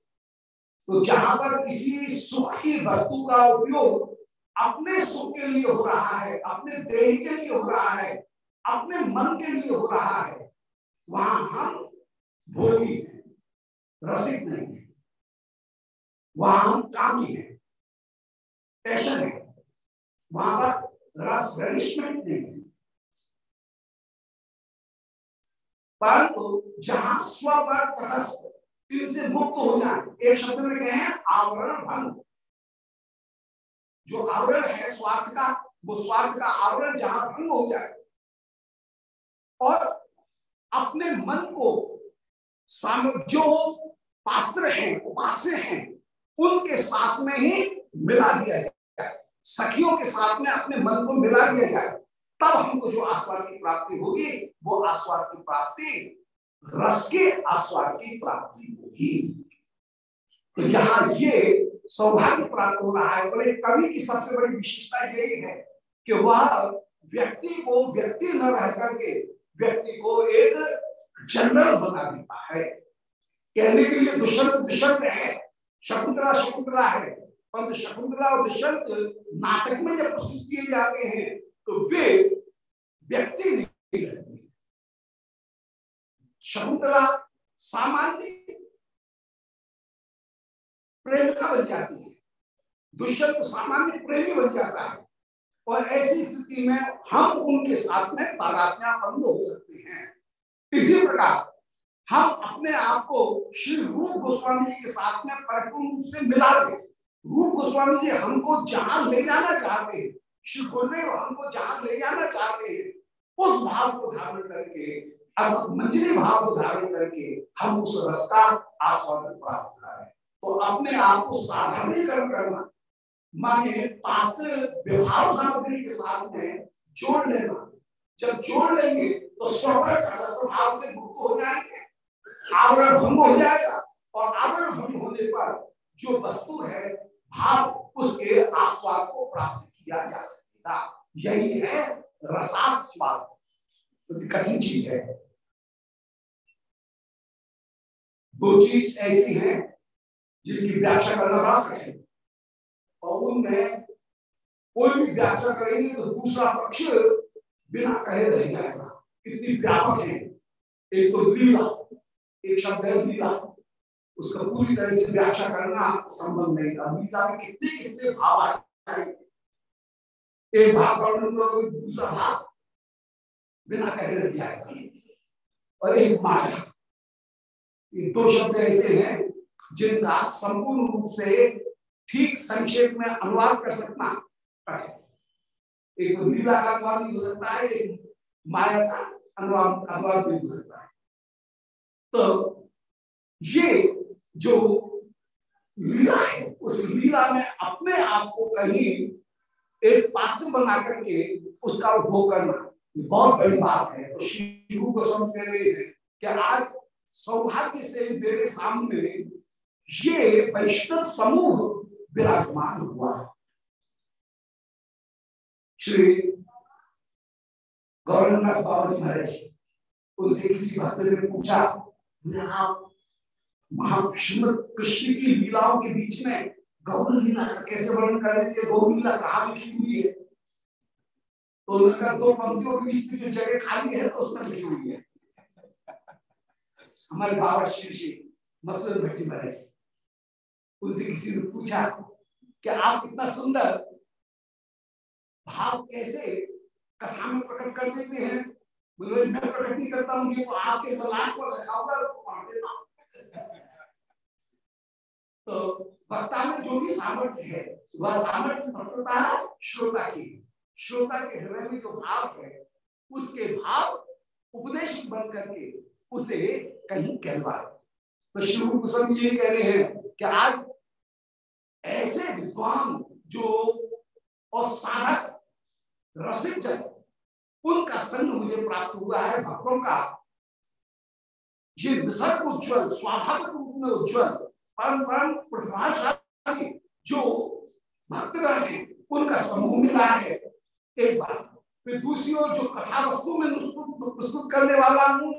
तो जहाँ पर किसी सुख की वस्तु का उपयोग अपने सुख के लिए हो रहा है, अपने देह के लिए हो रहा है, अपने मन के लिए हो रहा है, वहाँ हम भोगी हैं। रसिक नहीं है। वहाँ हम कामी है। पैशन है। वहाँ पर रस रेलिशमेंट नहीं है। परंतु जहाँ स्व पर तटस्थ, इनसे मुक्त हो जाए, एक शब्द में कहे, आवरण भंग। जो आवरण है स्वार्थ का, वो स्वार्थ का आवरण जहाँ भंग हो जाए। और अपने मन को जो पात्र हैं, उपास्य हैं, उनके साथ में ही मिला दिया जाए। सखियों के साथ में अपने मन को मिला दिया जाए, तब हमको जो आस्वाद की प्राप्ति होगी, वो आस्वाद की प्राप्ति, रस के आस्वाद की प्राप्ति होगी। तो यहाँ ये सौभाग्य प्राप्त हो रहा है, बोले, कवि की सबसे बड़ी विशेषता यही है कि वह व्यक्ति को व्यक्ति न रह करके, व्यक्ति को एक जनरल बना देता है। कहने के लिए दुष्यंत दुष्यंत है, शकुंतला शकुंतला है। परंतु शकुंतला और दुष्यंत नाटक में जब प्रस्तुत किए जाते हैं तो वे व्यक्ति नहीं रहते। शकुंतला सामान्य प्रेमिका बन जाती है। दुष्यंत सामान्य प्रेमी बन जाता है। और ऐसी स्थिति में हम उनके साथ में तादात्म्यापन्न हो सकते हैं। इसी प्रकार हम अपने आप को श्री रूप गोस्वामी जी के साथ में परिपूर्ण रूप से मिला दे रूप गोस्वामी जी हमको जहाँ ले जाना चाहते हैं। श्री गुरुदेव हमको जहाँ ले जाना चाहते हैं। उस भाव को धारण करके मंजरी भाव को धारण करके हम उस रस का आस्वादन प्राप्त करें। तो अपने आप को साधारणीकरण करना, माने पात्र व्यवहार सामग्री के साथ में जोड़ लेना। जब जोड़ लेंगे तो भाव से मुक्त हो जाएँगे। आवरण भंग हो जाएगा। और आवरण भंग होने पर जो वस्तु है, भाव, उसके आस्वाद को प्राप्त किया जा सकेगा यही है रसास्वाद। तो कठिन चीज़ है। दो चीज़ ऐसी हैं जिनकी व्याख्या करना बड़ा कठिन। और उनमें कोई भी व्याख्या करेंगे तो दूसरा पक्ष बिना कहे रह जाएगा। इतनी व्यापक है। एक तो लीला एक शब्द है लीला उसका पूरी तरह से व्याख्या करना संभव नहीं था। लीला में कितने कितने भाव आए। एक भाव का वर्णन दूसरा भाव बिना कहे रह जाएगा। और एक माया ये दो शब्द ऐसे हैं जिनका संपूर्ण रूप से ठीक संक्षेप में अनुवाद कर सकना कठिन एक तो लीला का अनुवाद भी हो सकता है, एक माया का अनुवाद अनुवाद भी हो सकता है। तो ये जो लीला है, उस लीला में अपने आप को कहीं एक पात्र बना करके उसका उपभोग करना, ये बहुत बड़ी बात है। तो श्री गुरु को समझ कह रहे हैं कि आज सौभाग्य से मेरे सामने ये वैष्णव समूह विराजमान हुआ। श्री गौरदास बाबा महाराज, उनसे किसी भक्त ने पूछा आप महाश्रीमद कृष्ण की लीलाओं के बीच में गौर लीला का कैसे वर्णन कर थे? गौर लीला कहाँ लिखी हुई है? तो उनका दो पंक्तियों के बीच में जो जगह खाली है तो उसमें लिखी हुई है। हमारे बाबा श्री श्री मसलन भट्टी महाराज, उनसे किसी ने पूछा कि आप इतना सुंदर, भाव कैसे कथा में प्रकट कर देते हैं। बोले, मैं प्रकट नहीं करता हूँ तो आपके बलान पर रखा होगा तो वक्ता में जो भी सामर्थ्य है, वह सामर्थ्य प्रकटता श्रोता की श्रोता के हृदय में जो भाव है, उसके भाव उपदेश बन करके उसे कहीं कहलवाए। तो शिव कुसुम ये कह रहे हैं कि आज ऐसे विद्वान जो और साधक रसिक जन उनका संग मुझे प्राप्त हुआ है भक्तों का। ये निसर्ग उज्ज्वल स्वाभाविक रूप में उज्ज्वल परम परम प्रतिभाशाली जो भक्तगण है, उनका समूह मिला है। एक बात फिर दूसरी ओर जो कथा वस्तु में प्रस्तुत करने वाला हूँ,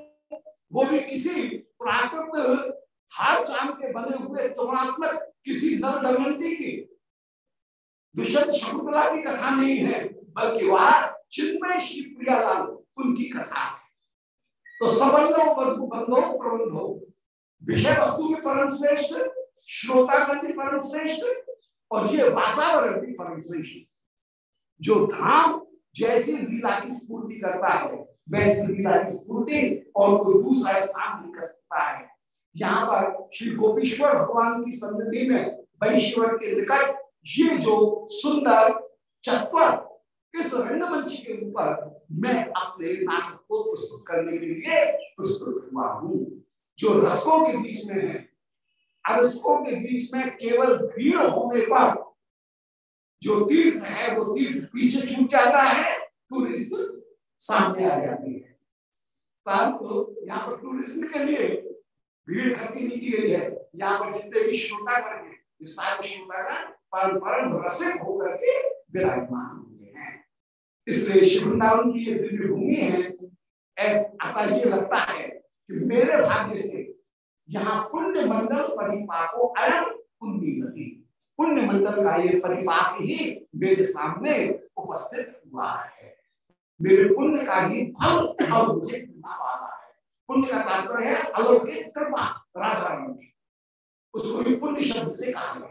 वो भी किसी प्राकृत हार चाँद के बने हुए तुलनात्मक किसी नव दमयंती की दुष्यंत शकुंतला की कथा नहीं है, बल्कि वह चिन्मय श्री प्रियालाल उनकी कथा है। तो सबंधो बंधु बंधो प्रबंधो विषय वस्तु में परम श्रेष्ठ श्रोतागण भी परम श्रेष्ठ, और ये वातावरण भी परम श्रेष्ठ। जो धाम जैसी लीला की स्फूर्ति करता है, वैसी लीला की स्पूर्ति और कोई दूसरा स्थान नहीं कर सकता है। यहाँ पर श्री गोपीश्वर भगवान की सन्निधि में वैश्वर के निकट ये जो सुंदर चत्वर इस रंगमंच के ऊपर मैं अपने नाटक को प्रस्तुत करने के लिए प्रस्तुत हुआ हूँ। जो रसकों के बीच में है अरसकों के बीच में केवल भीड़ होने पर जो तीर्थ है वो तीर्थ पीछे छूट जाता है टूरिस्ट सामने आ जाती है। परंतु तो यहाँ पर टूरिज़्म के लिए भीड़ इकट्ठी नहीं की गई है। यहाँ पर जितने भी श्रोतागण है ये सारे श्रोतागण परम परम रसिक होकर के विराजमान इसलिए शिवृंदावन की ये दिव्य भूमि है अतः ये लगता है कि मेरे भाग्य से यहाँ पुण्य मंडल परिपाको अयम पुण्य नदी पुण्य मंडल का ये परिपाक ही मेरे सामने उपस्थित हुआ है। मेरे पुण्य का ही फल अब मुझे मिलने वाला है। पुण्य का तात्पर्य है अलौकिक कृपा राधा उसको भी पुण्य शब्द से कहा गया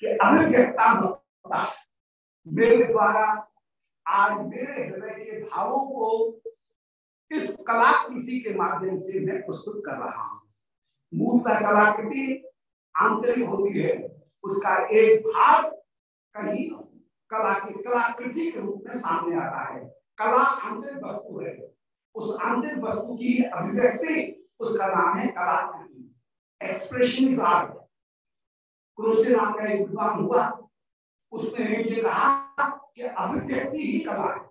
कि अभिव्यक्ता मेरे द्वारा आज मेरे हृदय के भावों को इस कलाकृति के माध्यम से मैं प्रस्तुत कर रहा हूँ। मूलतः कलाकृति आंतरिक होती है, उसका एक भाग कहीं कला की, कलाकृति के रूप में सामने आता है। कला आंतरिक वस्तु है। उस आंतरिक वस्तु की अभिव्यक्ति, उसका नाम है कलाकृति। एक्सप्रेशन आर्ट नाम का एक विद्वान हुआ, उसने ये कहा कि अभिव्यक्ति ही कला है।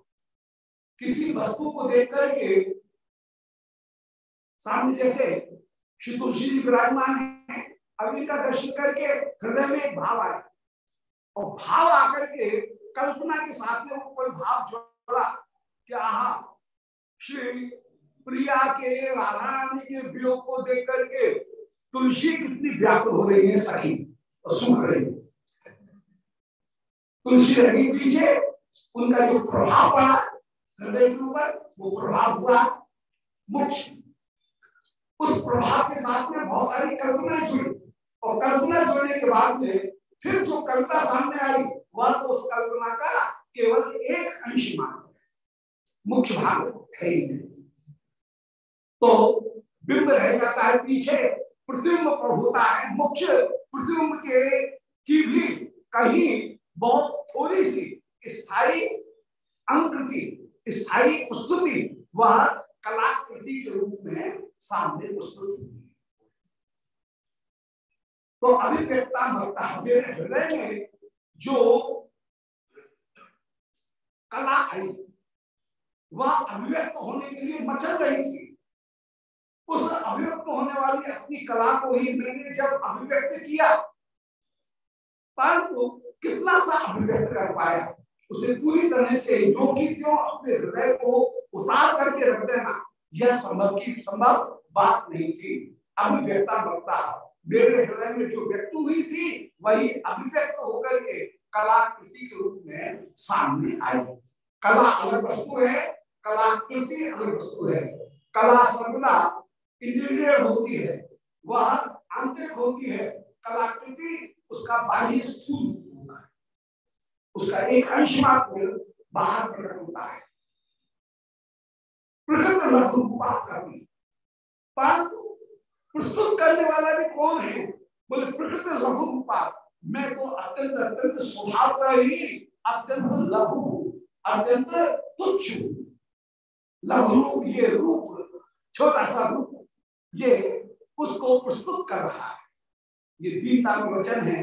किसी वस्तु को देख करके सामने जैसे श्री तुलसी जी विराजमान है, अग्नि का दर्शन करके हृदय में एक भाव आया। और भाव आकर के कल्पना के साथ में वो कोई भाव जोड़ा कि आहा, श्री प्रिया के, राधारानी के वियोग को देख करके तुलसी कितनी व्याकुल हो रही है सखी। और सुख रही तुलसी रही पीछे, उनका जो प्रभाव पड़ा, हृदय के ऊपर, वो प्रभाव हुआ। मुख्य उस प्रभाव के साथ में बहुत सारी कल्पना जुड़ी। और कल्पना जुड़ने के बाद में फिर जो कविता सामने आई, वह तो उस कल्पना का केवल एक अंश मात्र मुख्य भाग है ही नहीं। तो बिंब रह जाता है पीछे, प्रतिबिंब पर होता है मुख्य प्रतिबिंब के की भी कहीं बहुत थोड़ी सी स्थायी अंकृति, स्थायी प्रस्तुति वह कलाकृति के रूप में सामने प्रस्तुत होती है। तो अभिव्यक्ता मरता मेरे हृदय में जो कला आई, वह अभिव्यक्त होने के लिए मचल रही थी। उस अभिव्यक्त होने वाली अपनी कला को ही मैंने जब अभिव्यक्त किया, परंतु कितना सा अभिव्यक्त कर पाया? उसे पूरी तरह से जो कि क्यों अपने हृदय को उतार करके रख देना, यह संभव की संभव बात नहीं थी। अभिव्यक्ता बनता। मेरे हृदय में जो व्यक्त हुई थी, वही अभिव्यक्त होकर के कलाकृति के रूप में सामने आई। कला अलग वस्तु है, कलाकृति अलग वस्तु है। कला सर्वदा इंटीरियर होती है, वह आंतरिक होती है कलाकृति उसका बाह्य स्थूल होता है। उसका एक अंश मात्र बाहर प्रकट होता है। प्रकृत कवि परंतु प्रस्तुत करने वाला भी कौन है? बोले, प्रकृत लघु रूपा मैं तो अत्यंत अत्यंत स्वभाव का ही अत्यंत लघु, अत्यंत तुच्छ। लघु रूप ये रूप, छोटा सा रूप ये उसको प्रस्तुत कर रहा है। ये दीनता वचन है,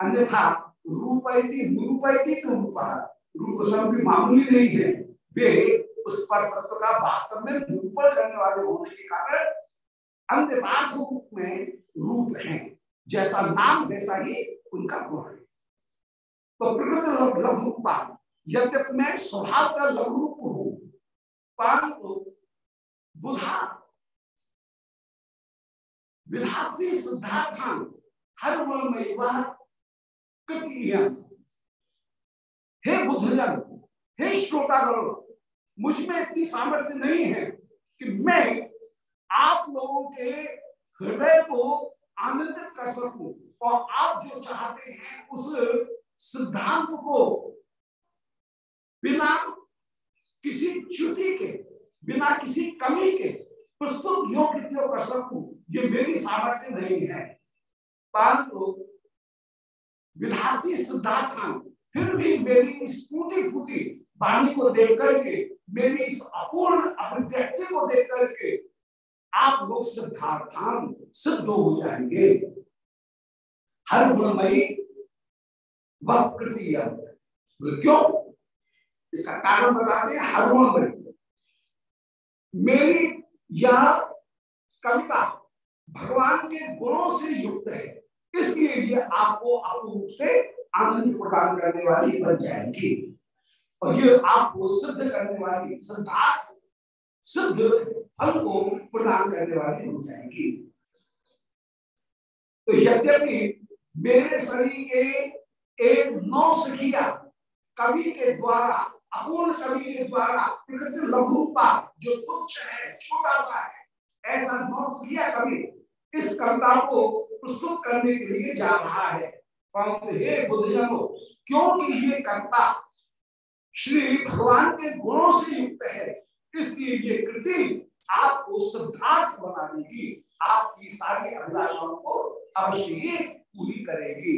अन्यथा रूपयती निरूपयती तो रूप रूप भी मामूली नहीं है। वे उस पर तत्व का वास्तव में निरूपण करने वाले होने के कारण अन्यथार्थ रूप में रूप है। जैसा नाम, वैसा ही उनका गुण है। तो प्रकृति लघु रूपा यद्यपि मैं स्वभाव का लघु रूप हूँ, परंतु बुधा विधात्री सिद्धार्थान हर में वह कृतियम हे। बुद्धजन, हे श्रोतागण, मुझमें इतनी सामर्थ्य नहीं है कि मैं आप लोगों के हृदय को आनंदित कर सकूँ और आप जो चाहते हैं उस सिद्धांत को बिना किसी च्युति के, बिना किसी कमी के प्रस्तुत योग्य कर सकूँ? ये मेरी सामर्थ्य नहीं है। परंतु विधार्थी सिद्धार्थान फिर भी मेरी इस टूटी फूटी वाणी को देख करके मेरी इस अपूर्ण अभिव्यक्ति को देख करके आप लोग सिद्धार्थान सिद्ध हो जाएँगे। हर गुणमयी वह क्यों? इसका कारण बताते हैं, हर गुणमयी। मेरी यह कविता भगवान के गुणों से युक्त है। इसलिए ये आपको अपूर्व से आनंद प्रदान करने वाली बन जाएगी। और ये आपको सिद्ध करने वाली, सिद्धार्थ, सिद्ध फल को प्रदान करने वाली हो जाएगी। तो यद्यपि मेरे शरीर के एक नौ सखिया कवि के द्वारा, अपूर्ण कवि के द्वारा प्रकृति लघुपा जो तुच्छ है, छोटा सा है, ऐसा नौ सखिया कवि इस कविता को प्रस्तुत करने के लिए जा रहा है। हे क्योंकि ये कविता श्री भगवान के गुणों से युक्त है, इसलिए ये कृति आपको सिद्धार्थ बना देगी आपकी सारी अभिलाषाओं को अवश्य ही पूरी करेगी।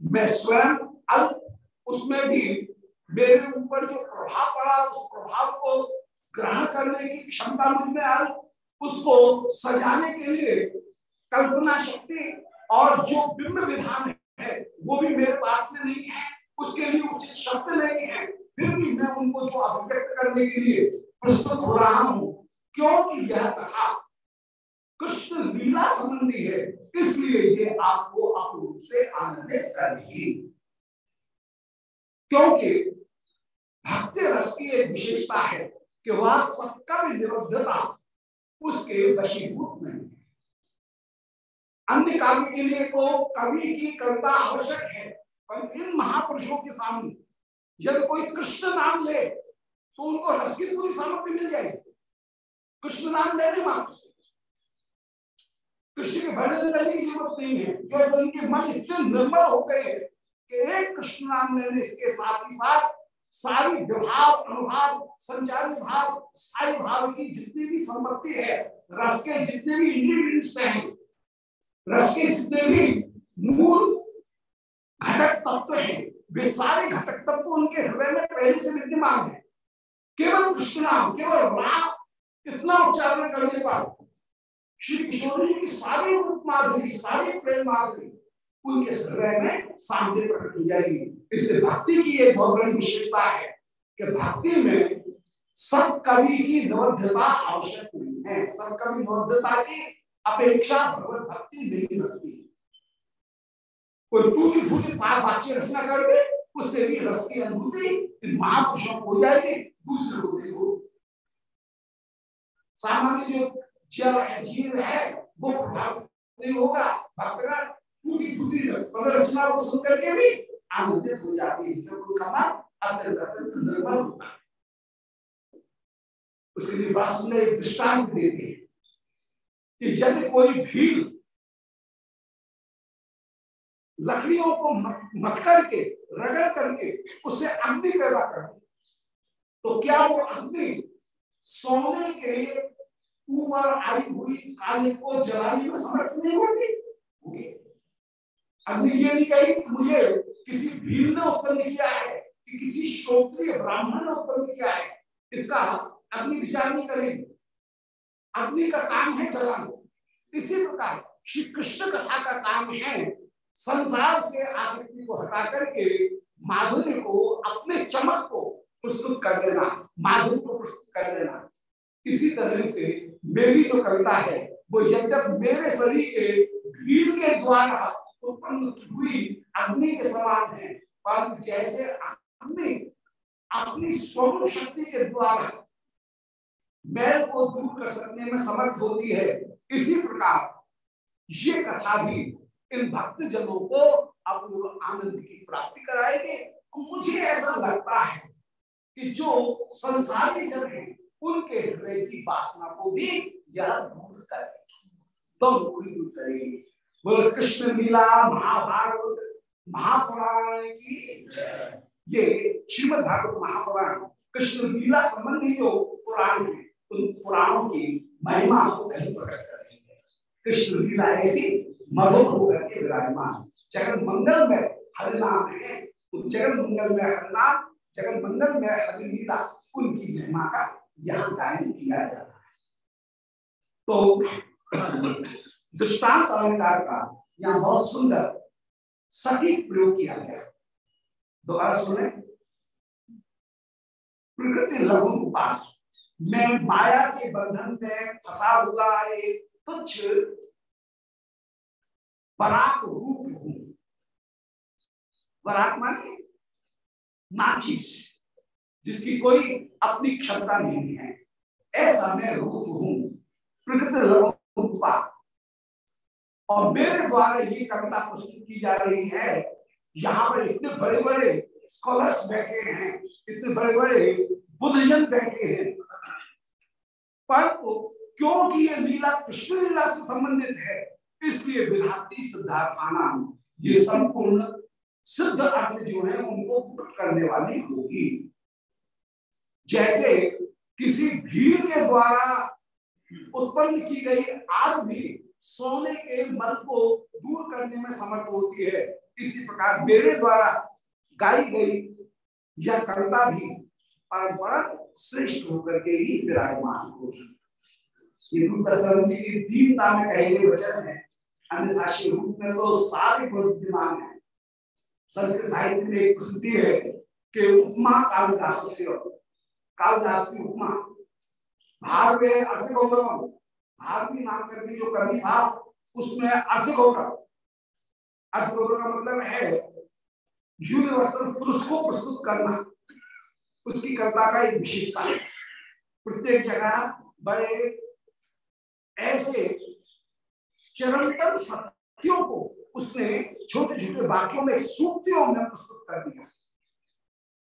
मैं स्वयं अल्प, उसमें भी मेरे ऊपर जो प्रभाव पड़ा, उस प्रभाव को ग्रहण करने की क्षमता मुझमें आई उसको सजाने के लिए कल्पना शक्ति और जो बिंब विधान है, वो भी मेरे पास में नहीं है, उसके लिए उचित शब्द नहीं है। फिर भी मैं उनको जो अभिव्यक्त करने के लिए प्रस्तुत हो रहा हूँ, क्योंकि यह कथा कृष्ण लीला संबंधी है, इसलिए ये आपको अपूर्व से आनंदित करेगी। क्योंकि भक्ति रस की एक विशेषता है कि वह सबका भी निरुद्धता उसके वशीभूत नहीं है। अन्य काव्य के लिए तो कवि की कविता आवश्यक है, पर इन महापुरुषों के सामने यदि कोई कृष्ण नाम ले तो उनको रस की पूरी सामग्री मिल जाएगी। कृष्ण नाम लेने मात्र से। कृष्ण के भजन करने की ज़रूरत नहीं है, क्योंकि उनके मन इतने निर्मल हो गए हैं कि एक कृष्ण नाम लेने के साथ ही साथ सारी विभाव, अनुभाव, संचार भाव सारी भाव की जितनी भी संपत्ति है, रस के जितने भी इंग्रीडियंट्स हैं रस के जितने भी मूल घटक तत्व है, वे सारे घटक तत्व उनके हृदय में पहले से विद्यमान है। केवल कृष्ण नाम केवल राम इतना उच्चारण करने पर श्री किशोर जी की सारी रूप माधुरी, सारी प्रेम माधुरी उनके हृदय में सामने प्रकट हो जाएगी। इसलिए भक्ति की एक बहुत बड़ी विशेषता है कि भक्ति में सब कवि की निबद्धता आवश्यक नहीं है। सब कवि निबद्धता की अपेक्षा भगवत भक्ति नहीं रखती कोई टूटी फूटी पार वाक्य रचना कर दे उससे भी रस की अनुभूति महापुरुषों हो जाएगी, दूसरे को नहीं हो। सामान्य जो जल जीव है, वो प्रभावित नहीं होगा। भक्त का टूटी फूटी रचना को सुन करके भी आनंदित हो जाती है। क्योंकि उनका मन अत्यंत अत्यंत निर्मल होता है। उसके लिए बड़ा सुंदर एक दृष्टांत देते हैं। कि यदि कोई भीड़। लकड़ियों को मथ करके, रगड़ करके, उससे अग्नि पैदा कर तो क्या वो अग्नि सोने के ऊपर आई हुई काले को जलाने में समर्थ नहीं होगी अग्नि ये नहीं कहेगी कि मुझे किसी भीड़ ने उत्पन्न किया है, कि किसी श्रोत्रिय ब्राह्मण ने उत्पन्न किया है। इसका अग्नि विचार नहीं करेगी। अग्नि का काम है जलाना। इसी प्रकार श्री कृष्ण कथा का काम है संसार से आसक्ति को हटा करके माधुर्य को, अपने चमक को प्रस्तुत कर देना, माधुर्य को प्रस्तुत कर देना। इसी तरह से मेरी जो कविता है, वो यद्यप मेरे शरीर के भीड़ के द्वारा उत्पन्न हुई अग्नि के समान है पर जैसे अग्नि अपनी स्वरूप शक्ति के द्वारा मैल को दूर कर सकने में समर्थ होती है। इसी प्रकार ये कथा भी इन भक्त जनों को अपूर्व आनंद की प्राप्ति कराएगी। मुझे ऐसा लगता है कि जो संसारी जन है, उनके हृदय की वासना को भी यह दूर करेगी। तो दूर करेगी। बोले, कृष्ण लीला, महाभारत, महापुराण की ये श्रीमद भागवत महापुराण, कृष्ण लीला संबंधी जो पुराण है उन पुराणों की महिमा को कहीं प्रकट कर रही है। कृष्ण लीला ऐसी मधुर होकर के विराजमान। जगन मंगल में हरिनाम है। उन जगन मंगल में हरिनाम जगन मंगल में हरिलीला, उनकी महिमा का यहाँ गायन किया जा रहा है। तो दृष्टांत अलंकार का यहाँ बहुत सुंदर सटीक प्रयोग किया गया। दोबारा सुने। प्रकृति लघु उपाय मैं माया के बंधन में फंसा हुआ एक तुच्छ पराक रूप हूँ। पराक माने नाचिस, जिसकी कोई अपनी क्षमता नहीं है। ऐसा मैं रूप हूँ, प्रकृति और मेरे द्वारा ये कविता प्रस्तुत की जा रही है। यहाँ पर इतने बड़े बड़े स्कॉलर्स बैठे हैं, इतने बड़े बड़े बुद्धजन बैठे हैं। परंतु क्योंकि ये लीला कृष्ण लीला से संबंधित है, इसलिए विधाती सिद्धार्थाना ये संपूर्ण सिद्ध अर्थ जो है, उनको प्रकट करने वाली होगी। जैसे किसी भीड़ के द्वारा उत्पन्न की गई आग भी सोने के मल को दूर करने में समर्थ होती है। इसी प्रकार मेरे द्वारा गाई गई यह कविता भी परंपरा श्रेष्ठ होकर के ही विराजमान दीनता में कहे वचन है। रूप में तो सारे विद्यमान है। संस्कृत साहित्य में एक प्रसिद्धि है कि उपमा कालिदास से कालिदास की उपमा। भारवे अर्थ गौतम भारवी नाम करके जो कवि था, उसमें अर्थ गौतम अर्थ गौतम का मतलब है यूनिवर्सल पुरुष को प्रस्तुत करना। उसकी कविता का एक विशेषता है। प्रत्येक जगह बड़े ऐसे चिरंतन सत्यों को उसने छोटे छोटे वाक्यों में, सूक्तियों में प्रस्तुत कर दिया।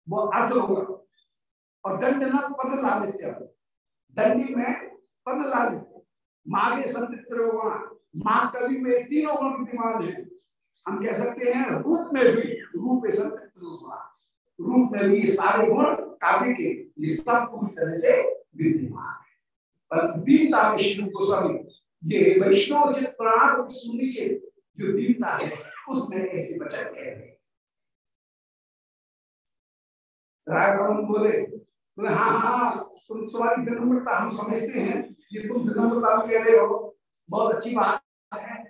वो अर्थ होगा और दंड न पद लालित्य दंडी में पद लालित्य मागे संतित्र माँ कवि में तीनों गुण विद्यमान है। हम कह सकते हैं, रूप में भी रूप रूप में भी सारे गुण काव्य के ये सब पूरी तरह से विद्यमान है। पर दीनता में श्री गोस्वामी, ये वैष्णव चित्रार्थ नीचे जो दीनता है, उसमें ऐसे वचन कह रहे राघवन बोले बोले हाँ हाँ तुम तुम्हारी विनम्रता हम समझते हैं, ये तुम विनम्रता कह रहे हो। बहुत अच्छी बात है।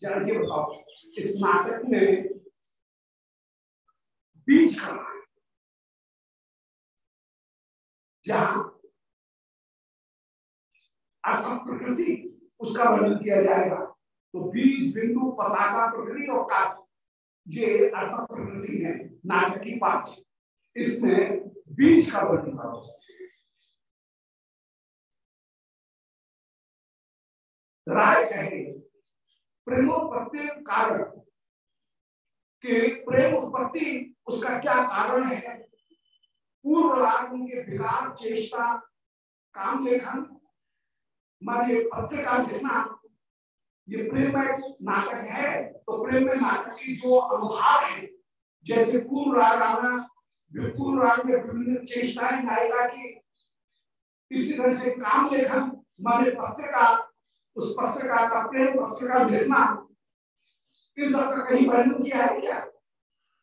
जरा ये बताओ, इस नाटक में बीज करना जहाँ प्रकृति, उसका वर्णन किया जाएगा। तो बीज, बिंदु, पताका प्रकृति और काट, ये अर्थ प्रकृति है, नाटक की इसमें बीज का वर्णन करो। राय कहे, प्रेमोत्पत्ति कारण के प्रेम उत्पत्ति, उसका क्या कारण है? पूर्व राग उनके विकार चेष्टा काम लेखन मानिए पत्रिका लिखना ये प्रेम नाटक है तो प्रेम में नाटक की जो अनुभाव है, जैसे पूर्व राग आना पूर्व राग में विभिन्न चेष्टाएँ नायिका की इसी तरह से काम लेखन माने पत्रिका उस पत्रिका का प्रेम पत्रिका लिखना इन सब का कहीं वर्णन किया है क्या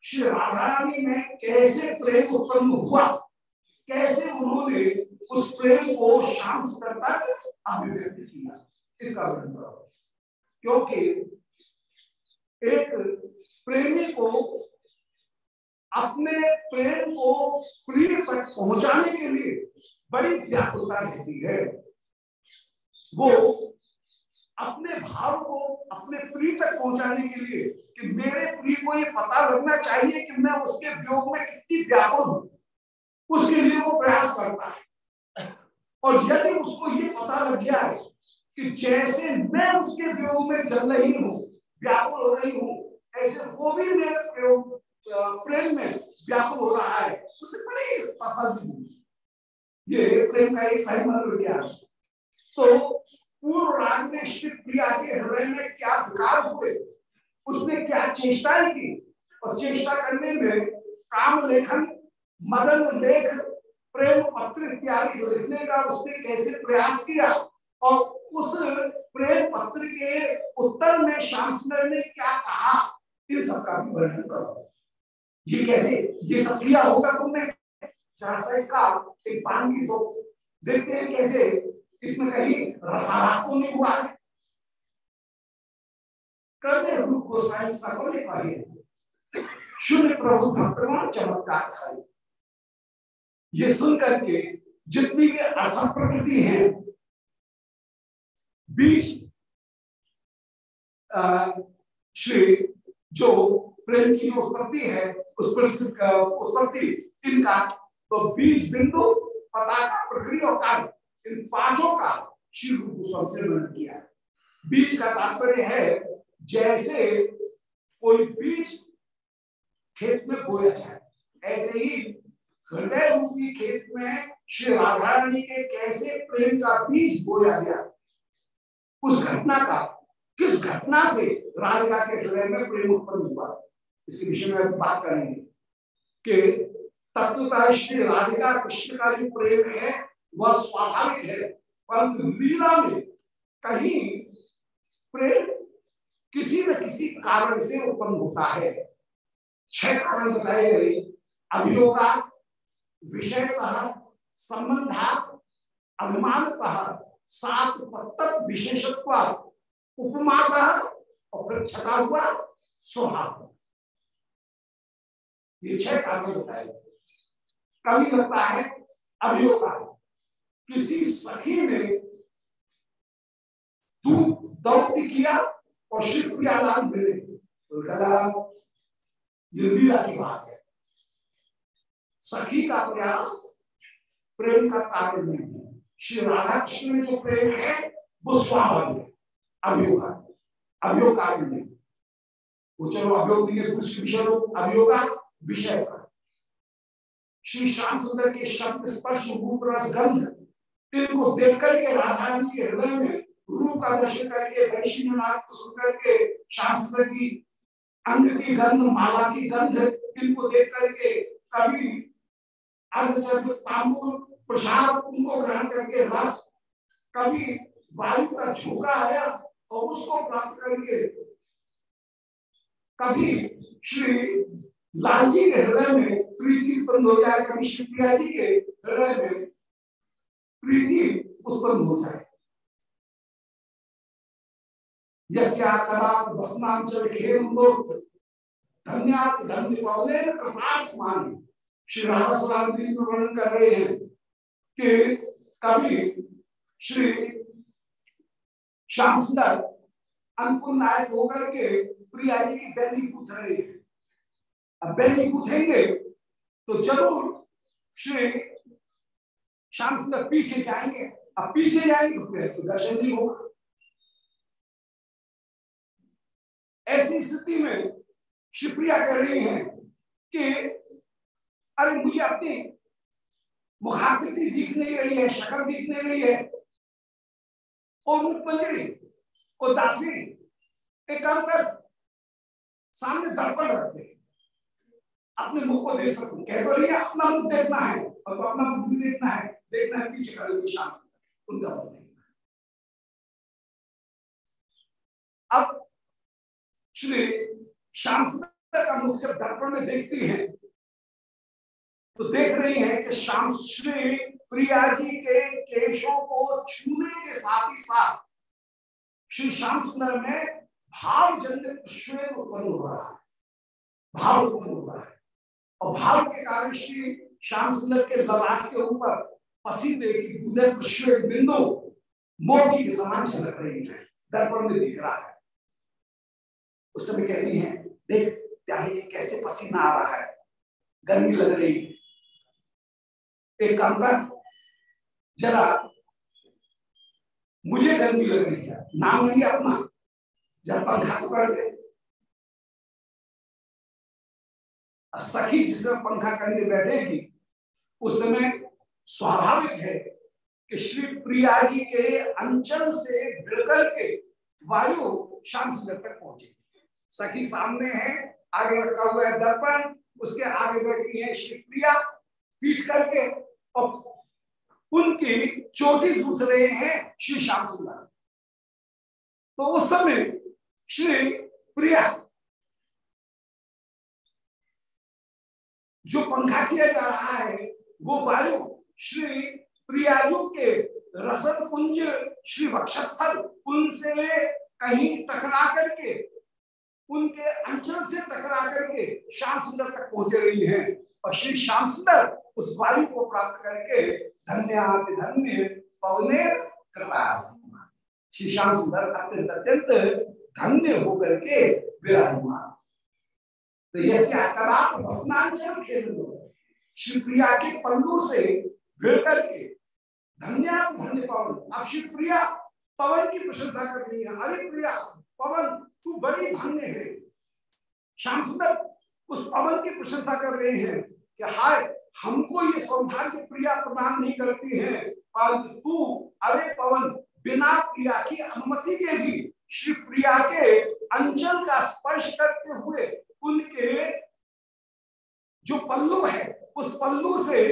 श्री राधा रानी में कैसे प्रेम उत्पन्न हुआ? कैसे उन्होंने उस प्रेम को स्तर तक अभिव्यक्त किया? इसका वर्णन करो। क्योंकि एक प्रेमी को अपने प्रेम को प्रिय तक पहुँचाने के लिए बड़ी व्याकुलता रहती है। वो अपने भाव को अपने प्रिय तक पहुँचाने के लिए कि मेरे प्रिय को ये पता लगना चाहिए कि मैं उसके वियोग में कितनी व्याकुल हूँ। उसके लिए वो प्रयास करता है। और यदि उसको ये पता लग जाए कि जैसे मैं उसके वियोग में जल रही हूँ, व्याकुल हो रही हूँ, ऐसे वो भी मेरे प्रयोग प्रेम में व्याकुल हो रहा है उसे बड़ी पसंद ये प्रेम का एक सही मंत्र विज्ञान तो पूर्व राग में श्री प्रिया के हृदय में क्या विकार हुए? उसने क्या चेष्टाएँ की? और चेष्टा करने में काम लेखन, मदन, लेख, प्रेम, पत्र इत्यादि लिखने का उसने कैसे प्रयास किया? और उस प्रेम पत्र के उत्तर में श्याम सुंदर ने क्या कहा? इन सबका भी वर्णन करो। ये कैसे? ये सब क्रिया होगा तुमने? जरा इसका एक बांगी तो देखते हैं कैसे इसमें कहीं रसावास तो नहीं हुआ। है करने रूप को साइंस सकल पाए। शून्य प्रभु भक्तमान चमत्कार खाई ये सुन करके जितनी भी अर्थ प्रकृति है, बीच श्री जो प्रेम की उत्पत्ति है, उस पर उत्पत्ति इनका तो बीज बिंदु पता का प्रक्रिया कार्य। इन पाँचों का श्री रूप गोस्वामी ने वर्णन किया। बीज का तात्पर्य है, जैसे कोई बीज खेत में बोया जाए, ऐसे ही हृदय रूपी खेत में श्री राधा रानी के कैसे प्रेम का बीज बोया गया, उस घटना का, किस घटना से राधिका के हृदय में प्रेम उत्पन्न हुआ, इसके विषय में बात करेंगे कि तत्वतः श्री राधिका कृष्ण का जो प्रेम है वह स्वाभाविक है, परंतु लीला में कहीं प्रेम किसी न किसी कारण से उत्पन्न होता है। छह कारण बताए गए। अभियोगा, विषयतः, संबंधा, अभिमानतः सात तत्त विशेषत्व, उपमाता और फिर छटा हुआ, स्वभाव। ये छह कारण बताए कभी लगता है, अभियोग। किसी सखी ने किया और श्री प्रियालाल मिले। तो ये लीला की बात है। सखी का प्रयास प्रेम का कार्य नहीं है। श्री राधा कृष्ण में जो प्रेम है, वो स्वाभाविक है। अभियोग अभियोग कार्य नहीं। वो चलो अभियोग दिए दूसरे विषय अभियोगा विषय का श्री श्याम सुंदर के शब्द स्पर्श, रूप, रस, गंध इनको देख करके राधा के हृदय में रूप का दर्शन करके वैष्णव को सुन करके श्याम सुंदर की अंग की गंध, माला की गंध, इनको देख करके कभी प्रसाद उनको ग्रहण करके रस, कभी वायु का झोंका आया और उसको प्राप्त करके कभी श्री लाल जी के हृदय में, प्रीति उत्पन्न हो जाए कभी श्री प्रिया जी के हृदय में प्रीति उत्पन्न हो जाए। यस्याचल खेल धन्यात धन्य पौले श्री राधा स्वामी वर्णन कर रहे हैं कि कभी श्री श्याम सुंदर अंकुर नायक होकर के प्रिया जी की बैली पूछ रहे हैं अब बैली पूछेंगे तो ज़रूर श्री श्याम सुंदर पीछे जाएँगे अब पीछे जाएँगे तो प्रिया को दर्शन नहीं होगा। ऐसी स्थिति में शिवप्रिया कह रही हैं कि, अरे मुझे अपनी मुखाकृति दिख नहीं रही है, शक्ल दिख नहीं रही है। और मुख मंजरी और दासी, एक काम कर, सामने दर्पण रखते अपने मुख को देख सकूँ। कह तो रही है, अपना मुख देखना है। और तो अपना भी देखना है देखना है, पीछे खड़े शाम उनका मुख देखना है। अब श्री सुंदर का मुख जब दर्पण में देखती है तो देख रही है कि श्याम श्री प्रिया जी के केशों को छूने के साथ ही साथ श्री श्याम सुंदर में भाव जन्य श्वेत उत्पन्न हो रहा है। भाव उत्पन्न हो रहा है। और भाव के कारण श्री श्याम सुंदर के ललाट के ऊपर पसीने की बूंदे श्वेत बिंदु मोती के समान झलक रही है, दर्पण में दिख रहा है। उस समय कह रही है, देख, त्यागी कैसे पसीना आ रहा है। गर्मी लग रही है। एक काम कर, जरा मुझे गर्मी लग रही है, नाम लेंगे अपना जब पंखा कर दे। सखी जिसमें पंखा करने बैठेगी उस समय स्वाभाविक है कि श्री प्रिया जी के अंचल से भिड़कर के वायु शाम सुंदर तक पहुंचेगी सखी सामने है, आगे रखा हुआ है दर्पण, उसके आगे बैठी है श्री प्रिया पीट करके, और उनकी चोटी दूस रहे हैं श्री श्याम सुंदर। तो उस समय श्री प्रिया, जो पंखा किया जा रहा है वो वायु श्री प्रियाजू के रसद पुंज श्री वक्षस्थल, उनसे कहीं टकरा करके, उनके अंचल से टकरा करके श्याम सुंदर तक पहुँचे रही हैं। और श्री श्याम सुंदर उस वायु को प्राप्त करके धन्य धन्य पवने कृपा श्री श्याम सुंदर अत्यंत अत्यंत धन्य होकर के विराजमान। तो यशांचल खेल श्री प्रिया के पल्लू से भिड़ करके धन्य धन्य पवन। अब श्री प्रिया पवन की प्रशंसा कर रही है। अरे प्रिया, पवन, तू बड़ी धन्य है। श्याम सुंदर, उस पवन की प्रशंसा कर रहे हैं कि हाय, हमको ये सौभाग्य प्रिया प्रदान नहीं करती है। परंतु तू, अरे पवन, बिना प्रिया की अनुमति के भी श्री प्रिया के अंचल का स्पर्श करते हुए उनके जो पल्लू है उस पल्लू से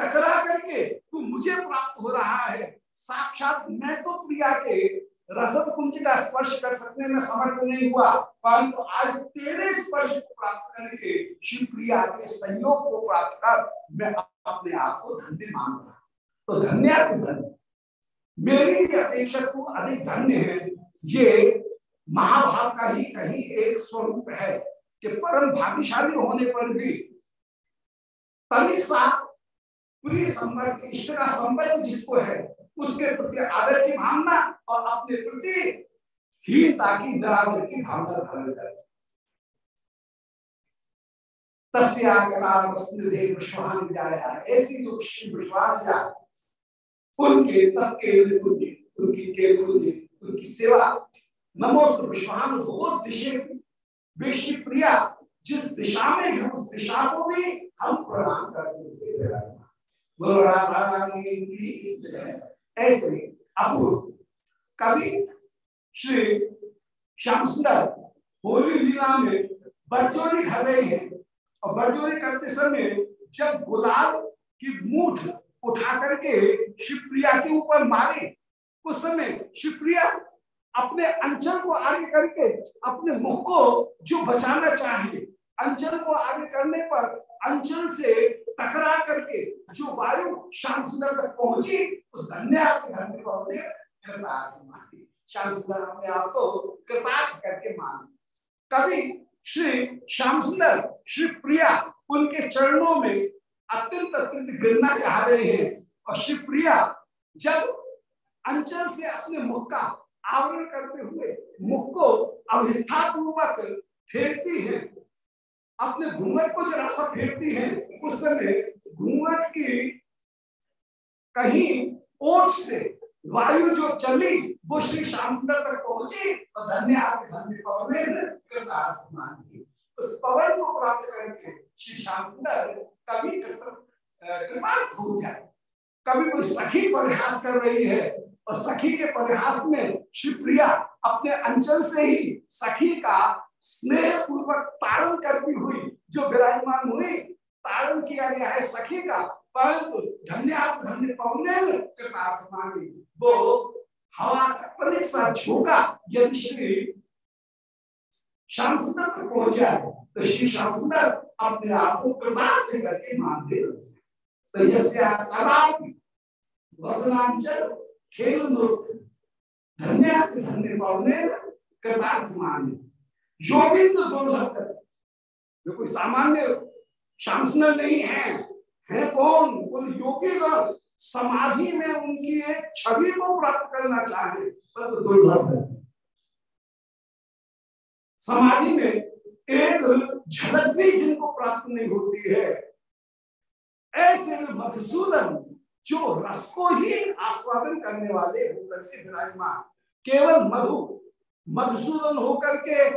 टकरा करके तू मुझे प्राप्त हो रहा है। साक्षात मैं तो प्रिया के रसद कुंज का स्पर्श कर सकने में समर्थ नहीं हुआ, परंतु आज तेरे स्पर्श को प्राप्त करके शिव प्रिया के संयोग को प्राप्त कर मैं अपने आप को धन्य मान रहा तो धन्य धन्य। मेरी भी अपेक्षा को अधिक धन्य है। ये महाभाव का ही कहीं एक स्वरूप है कि परम भाग्यशाली होने पर भी तनिक प्रिय संबंध, इष्ट का संबंध जिसको है, उसके प्रति आदर की भावना और अपने प्रति हीनता की निरादर की भावना धारण करे। ऐसी जो उनके के उनकी उनकी सेवा, नमोस्त विश्वान हो दिशे प्रिया, जिस दिशा में उस दिशा को भी हम प्रणाम करते हुए बोलो राधा रानी ऐसे अपूर्व कभी श्री श्याम सुंदर होली लीला में बरजोरी कर रहे हैं और बरजोरी करते समय जब गुलाल की मूठ उठा करके शिवप्रिया के ऊपर मारे, उस समय शिवप्रिया अपने अंचल को आगे करके अपने मुख को जो बचाना चाहे अंचल को आगे करने पर अंचल से टकरा करके जो वायु श्याम सुंदर तक पहुँची, उस धन्य धन्य को हमने कृतार्थ मानी श्याम सुंदर अपने आप को कृतार्थ करके मान। कभी श्री श्याम सुंदर, श्री प्रिया उनके चरणों में अत्यंत अत्यंत गिरना चाह रहे हैं। और श्री प्रिया जब अंचल से अपने मुख का आवरण करते हुए मुख को अभिथा पूर्वक फेरती है अपने घूंघट को जरा सा फेरती है, उस समय घूंघट की कहीं ओट से वायु जो चली, वो श्री श्याम सुंदर तक पहुँची और धन्य धन्य पवन उस पवन को प्राप्त करके श्री श्याम सुंदर कभी कृतार्थ हो जाए। कभी कोई सखी परिहास कर रही है और सखी के परिहास में श्री प्रिया अपने अंचल से ही सखी का स्नेह पूर्वक तारण करती हुई जो विराजमान हुई तारण किया गया है सखी का, परंतु धन्य धन्य पवने कृतार्थमानी वो हवा का सा झोंका यदि श्री श्याम तक पहुँच जाए तो श्री श्याम सुंदर अपने आप को कृतार्थ करके मान दे तो वसनांचल, खेल धन्य धन्य पवने कृतार्थ माने योगिंद्र दुर्लभ जो कोई सामान्य शांसनर नहीं है है कौन? बोल योगी गण समाधि में उनकी एक छवि को प्राप्त करना चाहे पर तो दुर्लभ है। समाधि में एक झलक भी जिनको प्राप्त नहीं होती है, ऐसे में मधुसूदन जो रस को ही आस्वादन करने वाले होकर के विराजमान, केवल मधु, मधुसूदन होकर के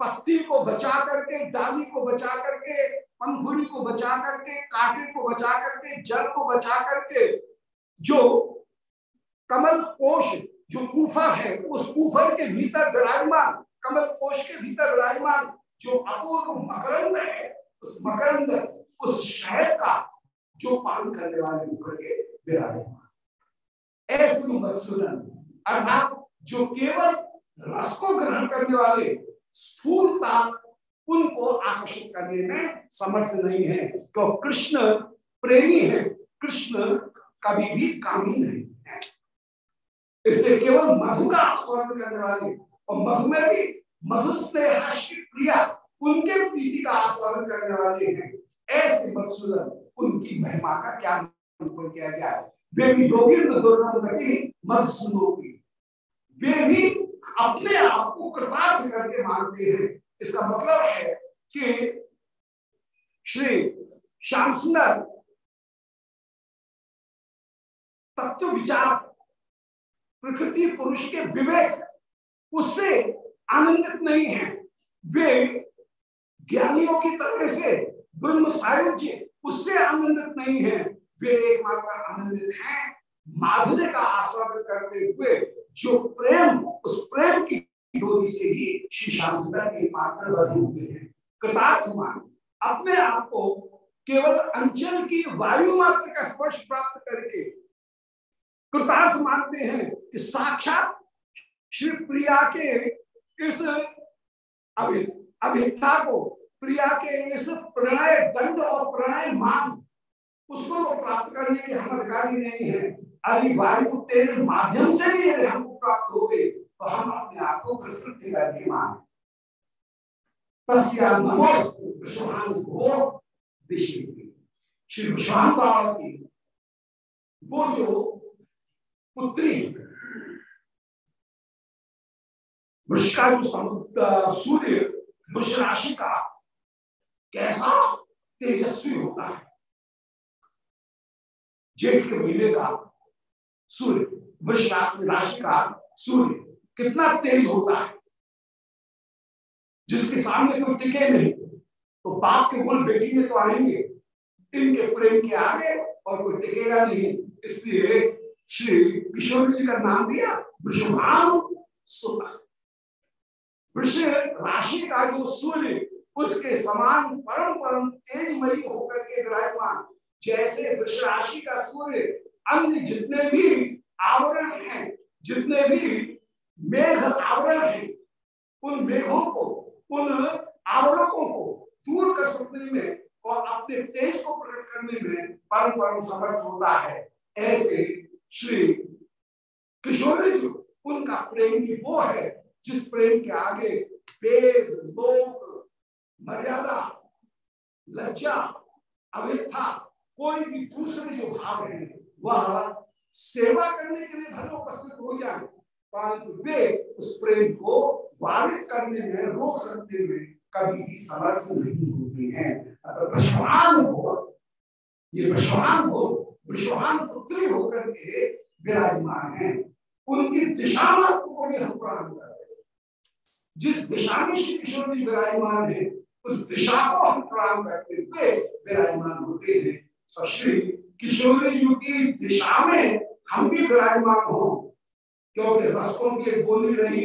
पत्ती को बचा करके डाली को बचा करके पंखुड़ी को बचा करके, कांटे को बचा करके जड़ को बचा करके, जो कमल कोश, जो कुफर है, उस कुफर के भीतर विराजमान, कमल कोश के भीतर विराजमान, जो अपूर्व मकरंद है, उस मकरंद, उस शहद का जो पान करने वाले होकर के विराजमान। ऐसे अर्थात जो केवल रस को ग्रहण करने वाले स्थूलता उनको आकर्षित करने में समर्थ नहीं है। तो कृष्ण प्रेमी है, कृष्ण कभी भी कामी नहीं है। इसलिए केवल मधु का आस्वादन करने वाले और मधु में भी मधुस्नेह प्रिया उनके प्रीति का आस्वादन करने वाले हैं। ऐसे मधुसूदन उनकी महिमा का क्या किया गया वे भी योगिंद्र दुर्गति मधुसूदोगी वे भी अपने आप को कृतार्थ करके मानते हैं। इसका मतलब है कि श्री श्याम सुंदर तत्व विचार, प्रकृति पुरुष के विवेक उससे आनंदित नहीं है। वे ज्ञानियों की तरह से ब्रह्म सायुज्य उससे आनंदित नहीं है। वे एकमात्र आनंदित हैं। माधुर्य का आस्वादन करते हुए जो प्रेम, उस प्रेम की डोरी से ही श्री शांतता के पात्र बने हुए हैं। कृतार्थ मान अपने आप को केवल अंचल की वायु मात्र का स्पर्श प्राप्त करके कृतार्थ मानते हैं कि साक्षात श्री प्रिया के इस अभिता को, प्रिया के इस प्रणय दंड और प्रणय मान, उसको तो प्राप्त करने के हम अधिकारी नहीं है। अरे वायु तेरे माध्यम से भी यदि हमको प्राप्त हो गए तो हम अपने आप को प्रस्तुति का धीमान तस्या नमोस्तु को श्री की वो जो पुत्री जो सूर्य वृक्ष राशि का कैसा तेजस्वी होता है। जेठ के महीने का सूर्य। वृक्ष राशि का सूर्य, कितना तेज होता है। जिसके सामने कोई टिके नहीं तो बाप के गुण बेटी में तो आएँगे। इनके प्रेम के आगे और कोई टिकेगा नहीं। इसलिए श्री किशोर जी का नाम दिया वृषभान सुना वृष राशि का जो सूर्य, उसके समान परम परम तेजमयी होकर के विराजमान। जैसे वृष राशि का सूर्य, अन्य जितने भी आवरण है, जितने भी मेघ आवरण है, उन मेघों को, उन आवरणों को दूर कर सकने में और अपने तेज को प्रकट करने में परम परम समर्थ होता है। ऐसे श्री किशोर जी, उनका प्रेम भी वो है, जिस प्रेम के आगे वेद, लोक, मर्यादा, लज्जा अवेथा कोई भी दूसरे जो भाव है, वह सेवा करने के लिए भले उपस्थित हो जाए परंतु वे उस प्रेम को बाधित करने में, रोक सकने में कभी भी समर्थ नहीं होते हैं। अगर विश्वान हो, ये विश्वान हो, विश्वान पुत्री होकर के विराजमान है, उनकी दिशा को भी हम प्रणाम करते हैं। जिस दिशा में श्री किशोर जी विराजमान है, उस दिशा को हम प्रणाम करते हुए विराजमान होते हैं। और श्री किशोर जी की दिशा में हम भी विराजमान हो क्योंकि रस्तों की बोली रही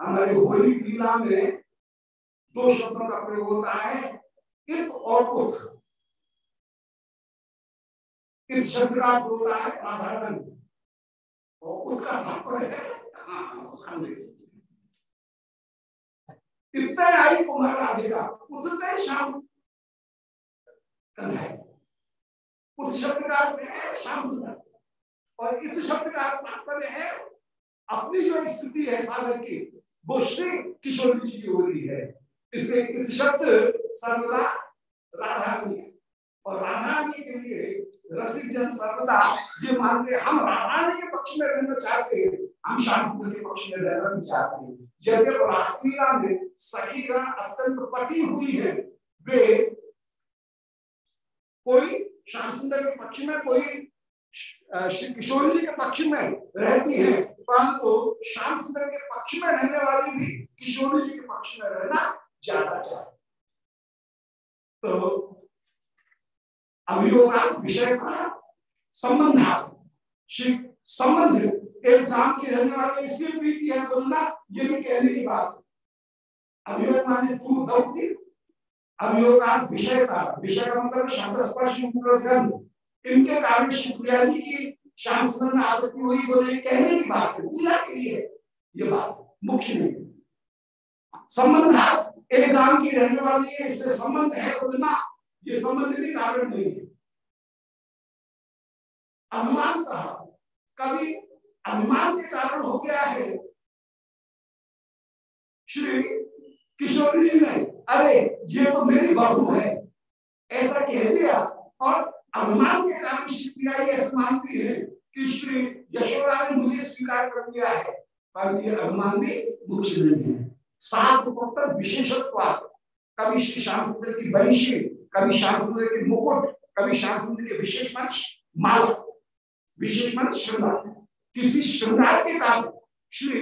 हमारे होली लीला में दो शब्दों का प्रयोग होता है इत और उत इस शब्द होता है साधारण। और उत का तात्पर्य है हाँ, इतने आई कुमार राधिका उतने शाम कन्हैया उस शब्द का अर्थ है श्याम सुंदर और इस शब्द का तात्पर्य है, अपनी जो स्थिति है सागर की, वो श्री किशोर जी की हो रही है। इसमें इस शब्द सर्वदा राधा रानी और राधा रानी के लिए रसिक जन सर्वदा, ये मानते हम राधा रानी के पक्ष में रहना चाहते हैं, हम श्याम के पक्ष में रहना नहीं चाहते हैं। जब जब रासलीला में सखी अत्यंत पति हुई है, वे कोई श्याम सुंदर के पक्ष में कोई श्री किशोर जी के पक्ष में रहती है। परंतु श्याम सुंदर के पक्ष में रहने वाली भी किशोर जी के पक्ष में रहना ज़्यादा चाहते तो अभियोग विषय का संबंध श्री संबंध एक धाम के रहने वाले इसकी प्रीति है, बोलना, ये भी कहने की बात अभियोग माने दूर दौड़ती अभियोग विषय का विषय का मतलब शब्द स्पर्श गंध। इनके कारण शिवप्रिया जी की श्याम सुंदर में आसक्ति हुई बोले कहने की बात है, पूजा के लिए ये बात, मुख्य नहीं। संबंध एक गाँव की रहने वाली है, इससे संबंध है बोलना ये संबंध भी कारण नहीं है। अभिमान कहा कभी अभिमान के कारण हो गया है। श्री किशोर जी ने अरे, ये तो मेरी बहू है। ऐसा कह दिया। और अभिमान के कारण श्री प्रिया ऐसा मानती है कि श्री यशोदा ने मुझे स्वीकार कर दिया है। पर ये अभिमान भी मुख्य नहीं है। सात तक विशेषत्व। कभी श्री श्याम की वंशी कभी श्याम के मुकुट, कभी श्याम के विशेष मंच, माला, विशेष मंच श्रृंगार। किसी श्रृंगार के कारण श्री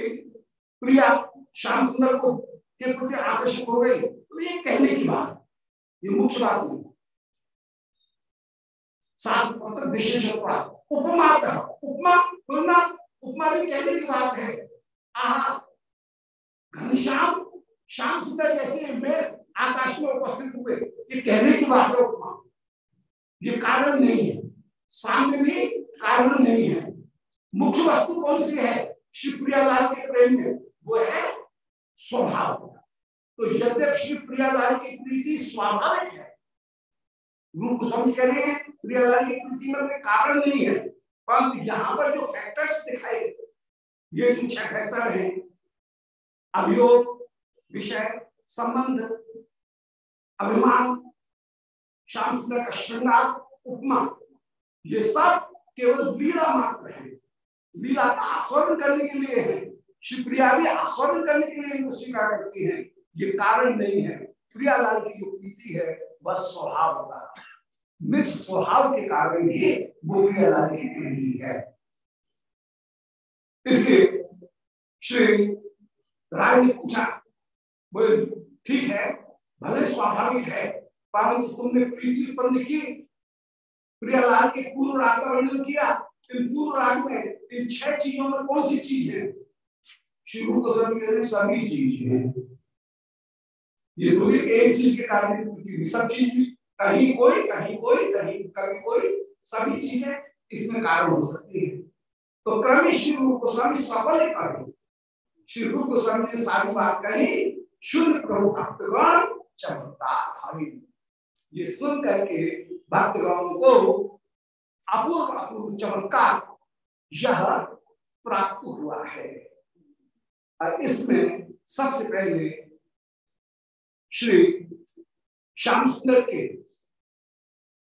प्रिया श्याम को के प्रति आकर्षित हो गई। तो ये कहने की बात ये मुख्य बात नहीं उपमा उपमा बोलना, उपमा भी कहने की बात है। घनश्याम श्याम सुंदर जैसे में आकाश में उपस्थित हुए। ये कहने की बात है उपमा। ये कारण नहीं है। सामने भी कारण नहीं है। मुख्य वस्तु कौन सी है? श्री प्रियालाल के प्रेम में। वो है स्वभाव। तो यद्यप श्री प्रियालाल की प्रीति स्वाभाविक है। रूप को समझ कर प्रियालाल की प्रीति में कोई कारण नहीं है। परंतु यहाँ पर जो फैक्टर्स दिखाए ये जो छह फैक्टर है, अभियोग, विषय, संबंध, अभिमान, श्याम सुंदर का श्रृंगार, उपमा, ये सब केवल लीला मात्र है। लीला का आस्वादन करने के लिए है। श्री प्रिया भी आस्वादन करने के लिए इनको स्वीकार करती है। ये कारण नहीं है। प्रियालाल की जो प्रीति है, वह स्वभाव का निज स्वभाव के कारण ही वो प्रियालाल की प्रीति है। इसलिए श्री राय ने पूछा, बोले, ठीक है, भले स्वाभाविक है, परंतु तुमने प्रीति उत्पन्न की, प्रियालाल के पूर्व राग का वर्णन किया। इन पूर्व राग में इन छह चीज़ों में कौन सी चीज़ है? श्री गोस्वामी सभी चीज़ है। ये तो एक चीज़ के कारण सब चीज़ भी कहीं कोई कहीं कोई, कहीं कभी कोई, सभी चीज़ें इसमें कारण हो सकती है। तो क्रम श्री रूप गोस्वामी सफल कर श्री रूप गोस्वामी ने सारी बात कही शून्य प्रभु भक्तगण चमत्कार ये सुन करके भक्तगणों को अपूर्व अपूर्व चमत्कार यह प्राप्त हुआ है। और इसमें सबसे पहले श्री श्याम सुंदर के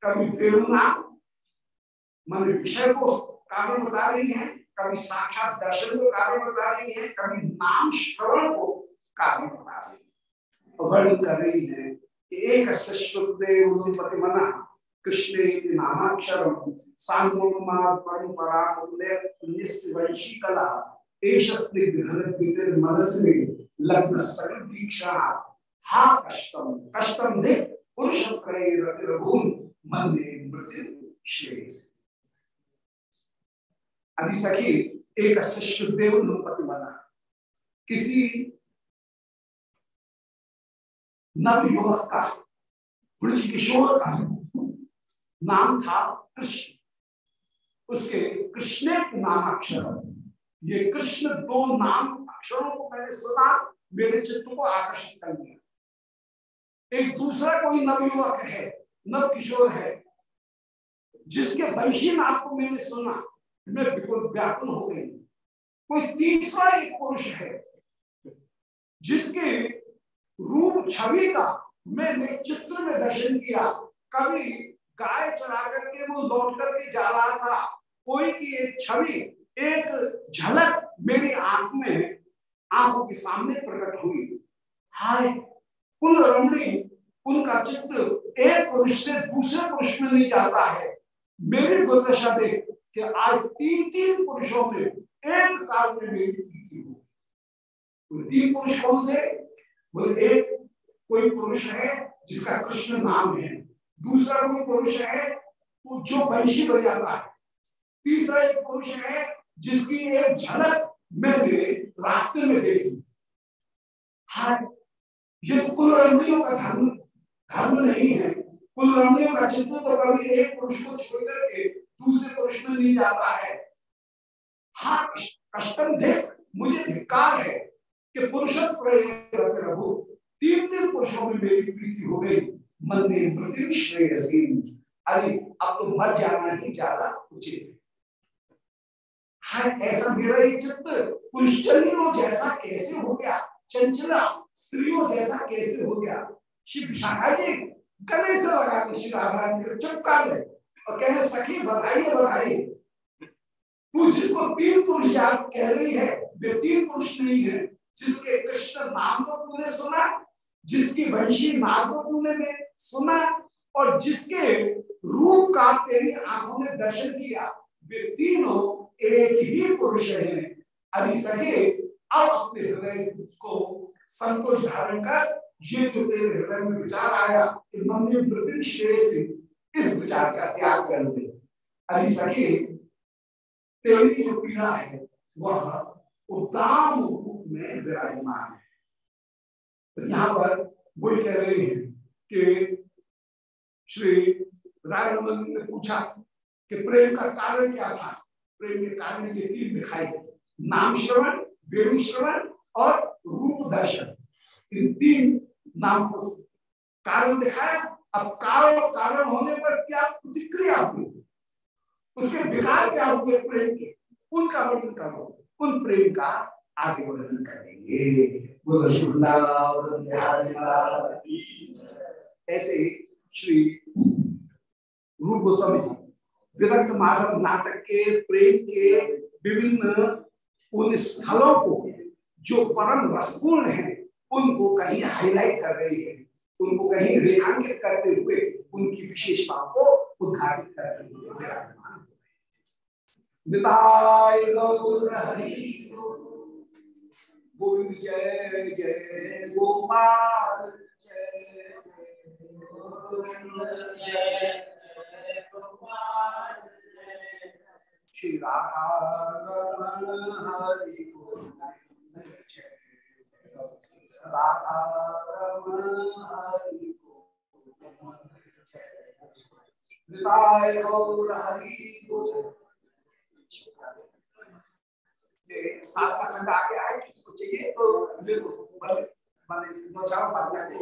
कवि प्रेरणा मन विषय को कारण बता रही हैं कभी साक्षात दर्शन को कारण बता रही है कभी नाम श्रवण को कारण बता रही है। वर्णन कर रही है एक शुद्धदेव मना, कृष्ण नामाक्षर कला मनस में लग्न सकल दीक्षा हा कष्टम कष्टम देख पुरुष रघुन मन मृत्यु श्रेय अभी सखी, एक शुद्धदेव नुपति बना। किसी नव युवक का ब्रज किशोर का नाम था कृष्ण। उसके कृष्ण नाम अक्षर। ये कृष्ण दो नाम अक्षरों को मैंने सुना, मेरे चित्त को आकर्षित कर दिया। एक दूसरा कोई नवयुवक है, नव किशोर है, जिसके वंशी नाम को मैंने सुना, मैं बिल्कुल व्याकुल हो गई। कोई तीसरा एक पुरुष है, जिसके रूप छवि का मैंने चित्र में दर्शन किया। कभी गाय चरा करके वो लौट करके जा रहा था, कोई की एक छवि, एक झलक मेरी आँख में, आँखों के सामने प्रकट हुई। हाय कुल रमणी उनका चित्र एक पुरुष से दूसरे पुरुष में नहीं जाता है। मेरी दुर्दशा देख कि आज तीन तीन पुरुषों में एक काल में मेरी प्रीति हो। तीन पुरुष कौन से? बोले, एक कोई पुरुष है जिसका कृष्ण नाम है। दूसरा कोई पुरुष है वो जो वंशी बन जाता है। तीसरा एक पुरुष है जिसकी एक झलक मैंने रास्ते में देखी। हाँ ये तो कुल रमणियों का धर्म धर्म नहीं है। कुल रमणियों का चित्र तो कभी एक पुरुष को छोड़ करके दूसरे पुरुष में नहीं जाता है। हाँ कष्टम देख, मुझे धिक्कार है कि पुरुष प्रभु तीन तीन पुरुषों में मेरी प्रीति हो गई। मन में मृत्यु श्रेयसी। अरे, अब तो मर जाना ही ज़्यादा उचित है। हाँ ऐसा मेरा ये चित्र पुरुषचलियों जैसा कैसे हो गया? चंचला। स्त्रियों जैसा कैसे हो गया? श्री विशाखा जी गले से लगा के श्री राधा चुपका ले और कह रहे सखी, बधाई बधाई तू जिसको तीन पुरुष याद कह रही है, वे तीन पुरुष नहीं है, जिसके कृष्ण नाम को तूने सुना, जिसकी वंशी नाम को तूने सुना, और जिसके रूप का तेरी आँखों ने दर्शन किया, वे तीनों एक ही पुरुष है। अभी सके अब अपने हृदय को संतोष धारण कर, ये जो तेरे हृदय में विचार आया कि मन में वृद्धि श्रेय से इस विचार का त्याग कर दे। अभी सके तेरी जो पीड़ा है, वह उदाम रूप में विराजमान है। तो यहाँ पर वो कह रहे हैं कि श्री राय ने पूछा कि प्रेम का कारण क्या था? प्रेम के कारण ये तीन दिखाई नाम श्रवण वेणु श्रवण और रूप दर्शन इन तीन नाम को कारण दिखाया। अब कारण कारण होने पर क्या प्रतिक्रिया हुई? उसके विकार क्या हुए प्रेम के? उनका वर्णन करो। उन प्रेम का आगे वर्णन करेंगे। ऐसे श्री रूप गोस्वामी विदग्ध माधव नाटक के, प्रेम के विभिन्न उन स्थलों को जो परम रसपूर्ण है, उनको कहीं हाईलाइट कर रही है, उनको कहीं रेखांकित करते हुए उनकी विशेषताओं को उद्घाटित कर रही है। गोविंद जय जय गोपाल, जय श्री राधा हरि हरि सातवा खंड आगे आए किसी को चाहिए तो दो चार बात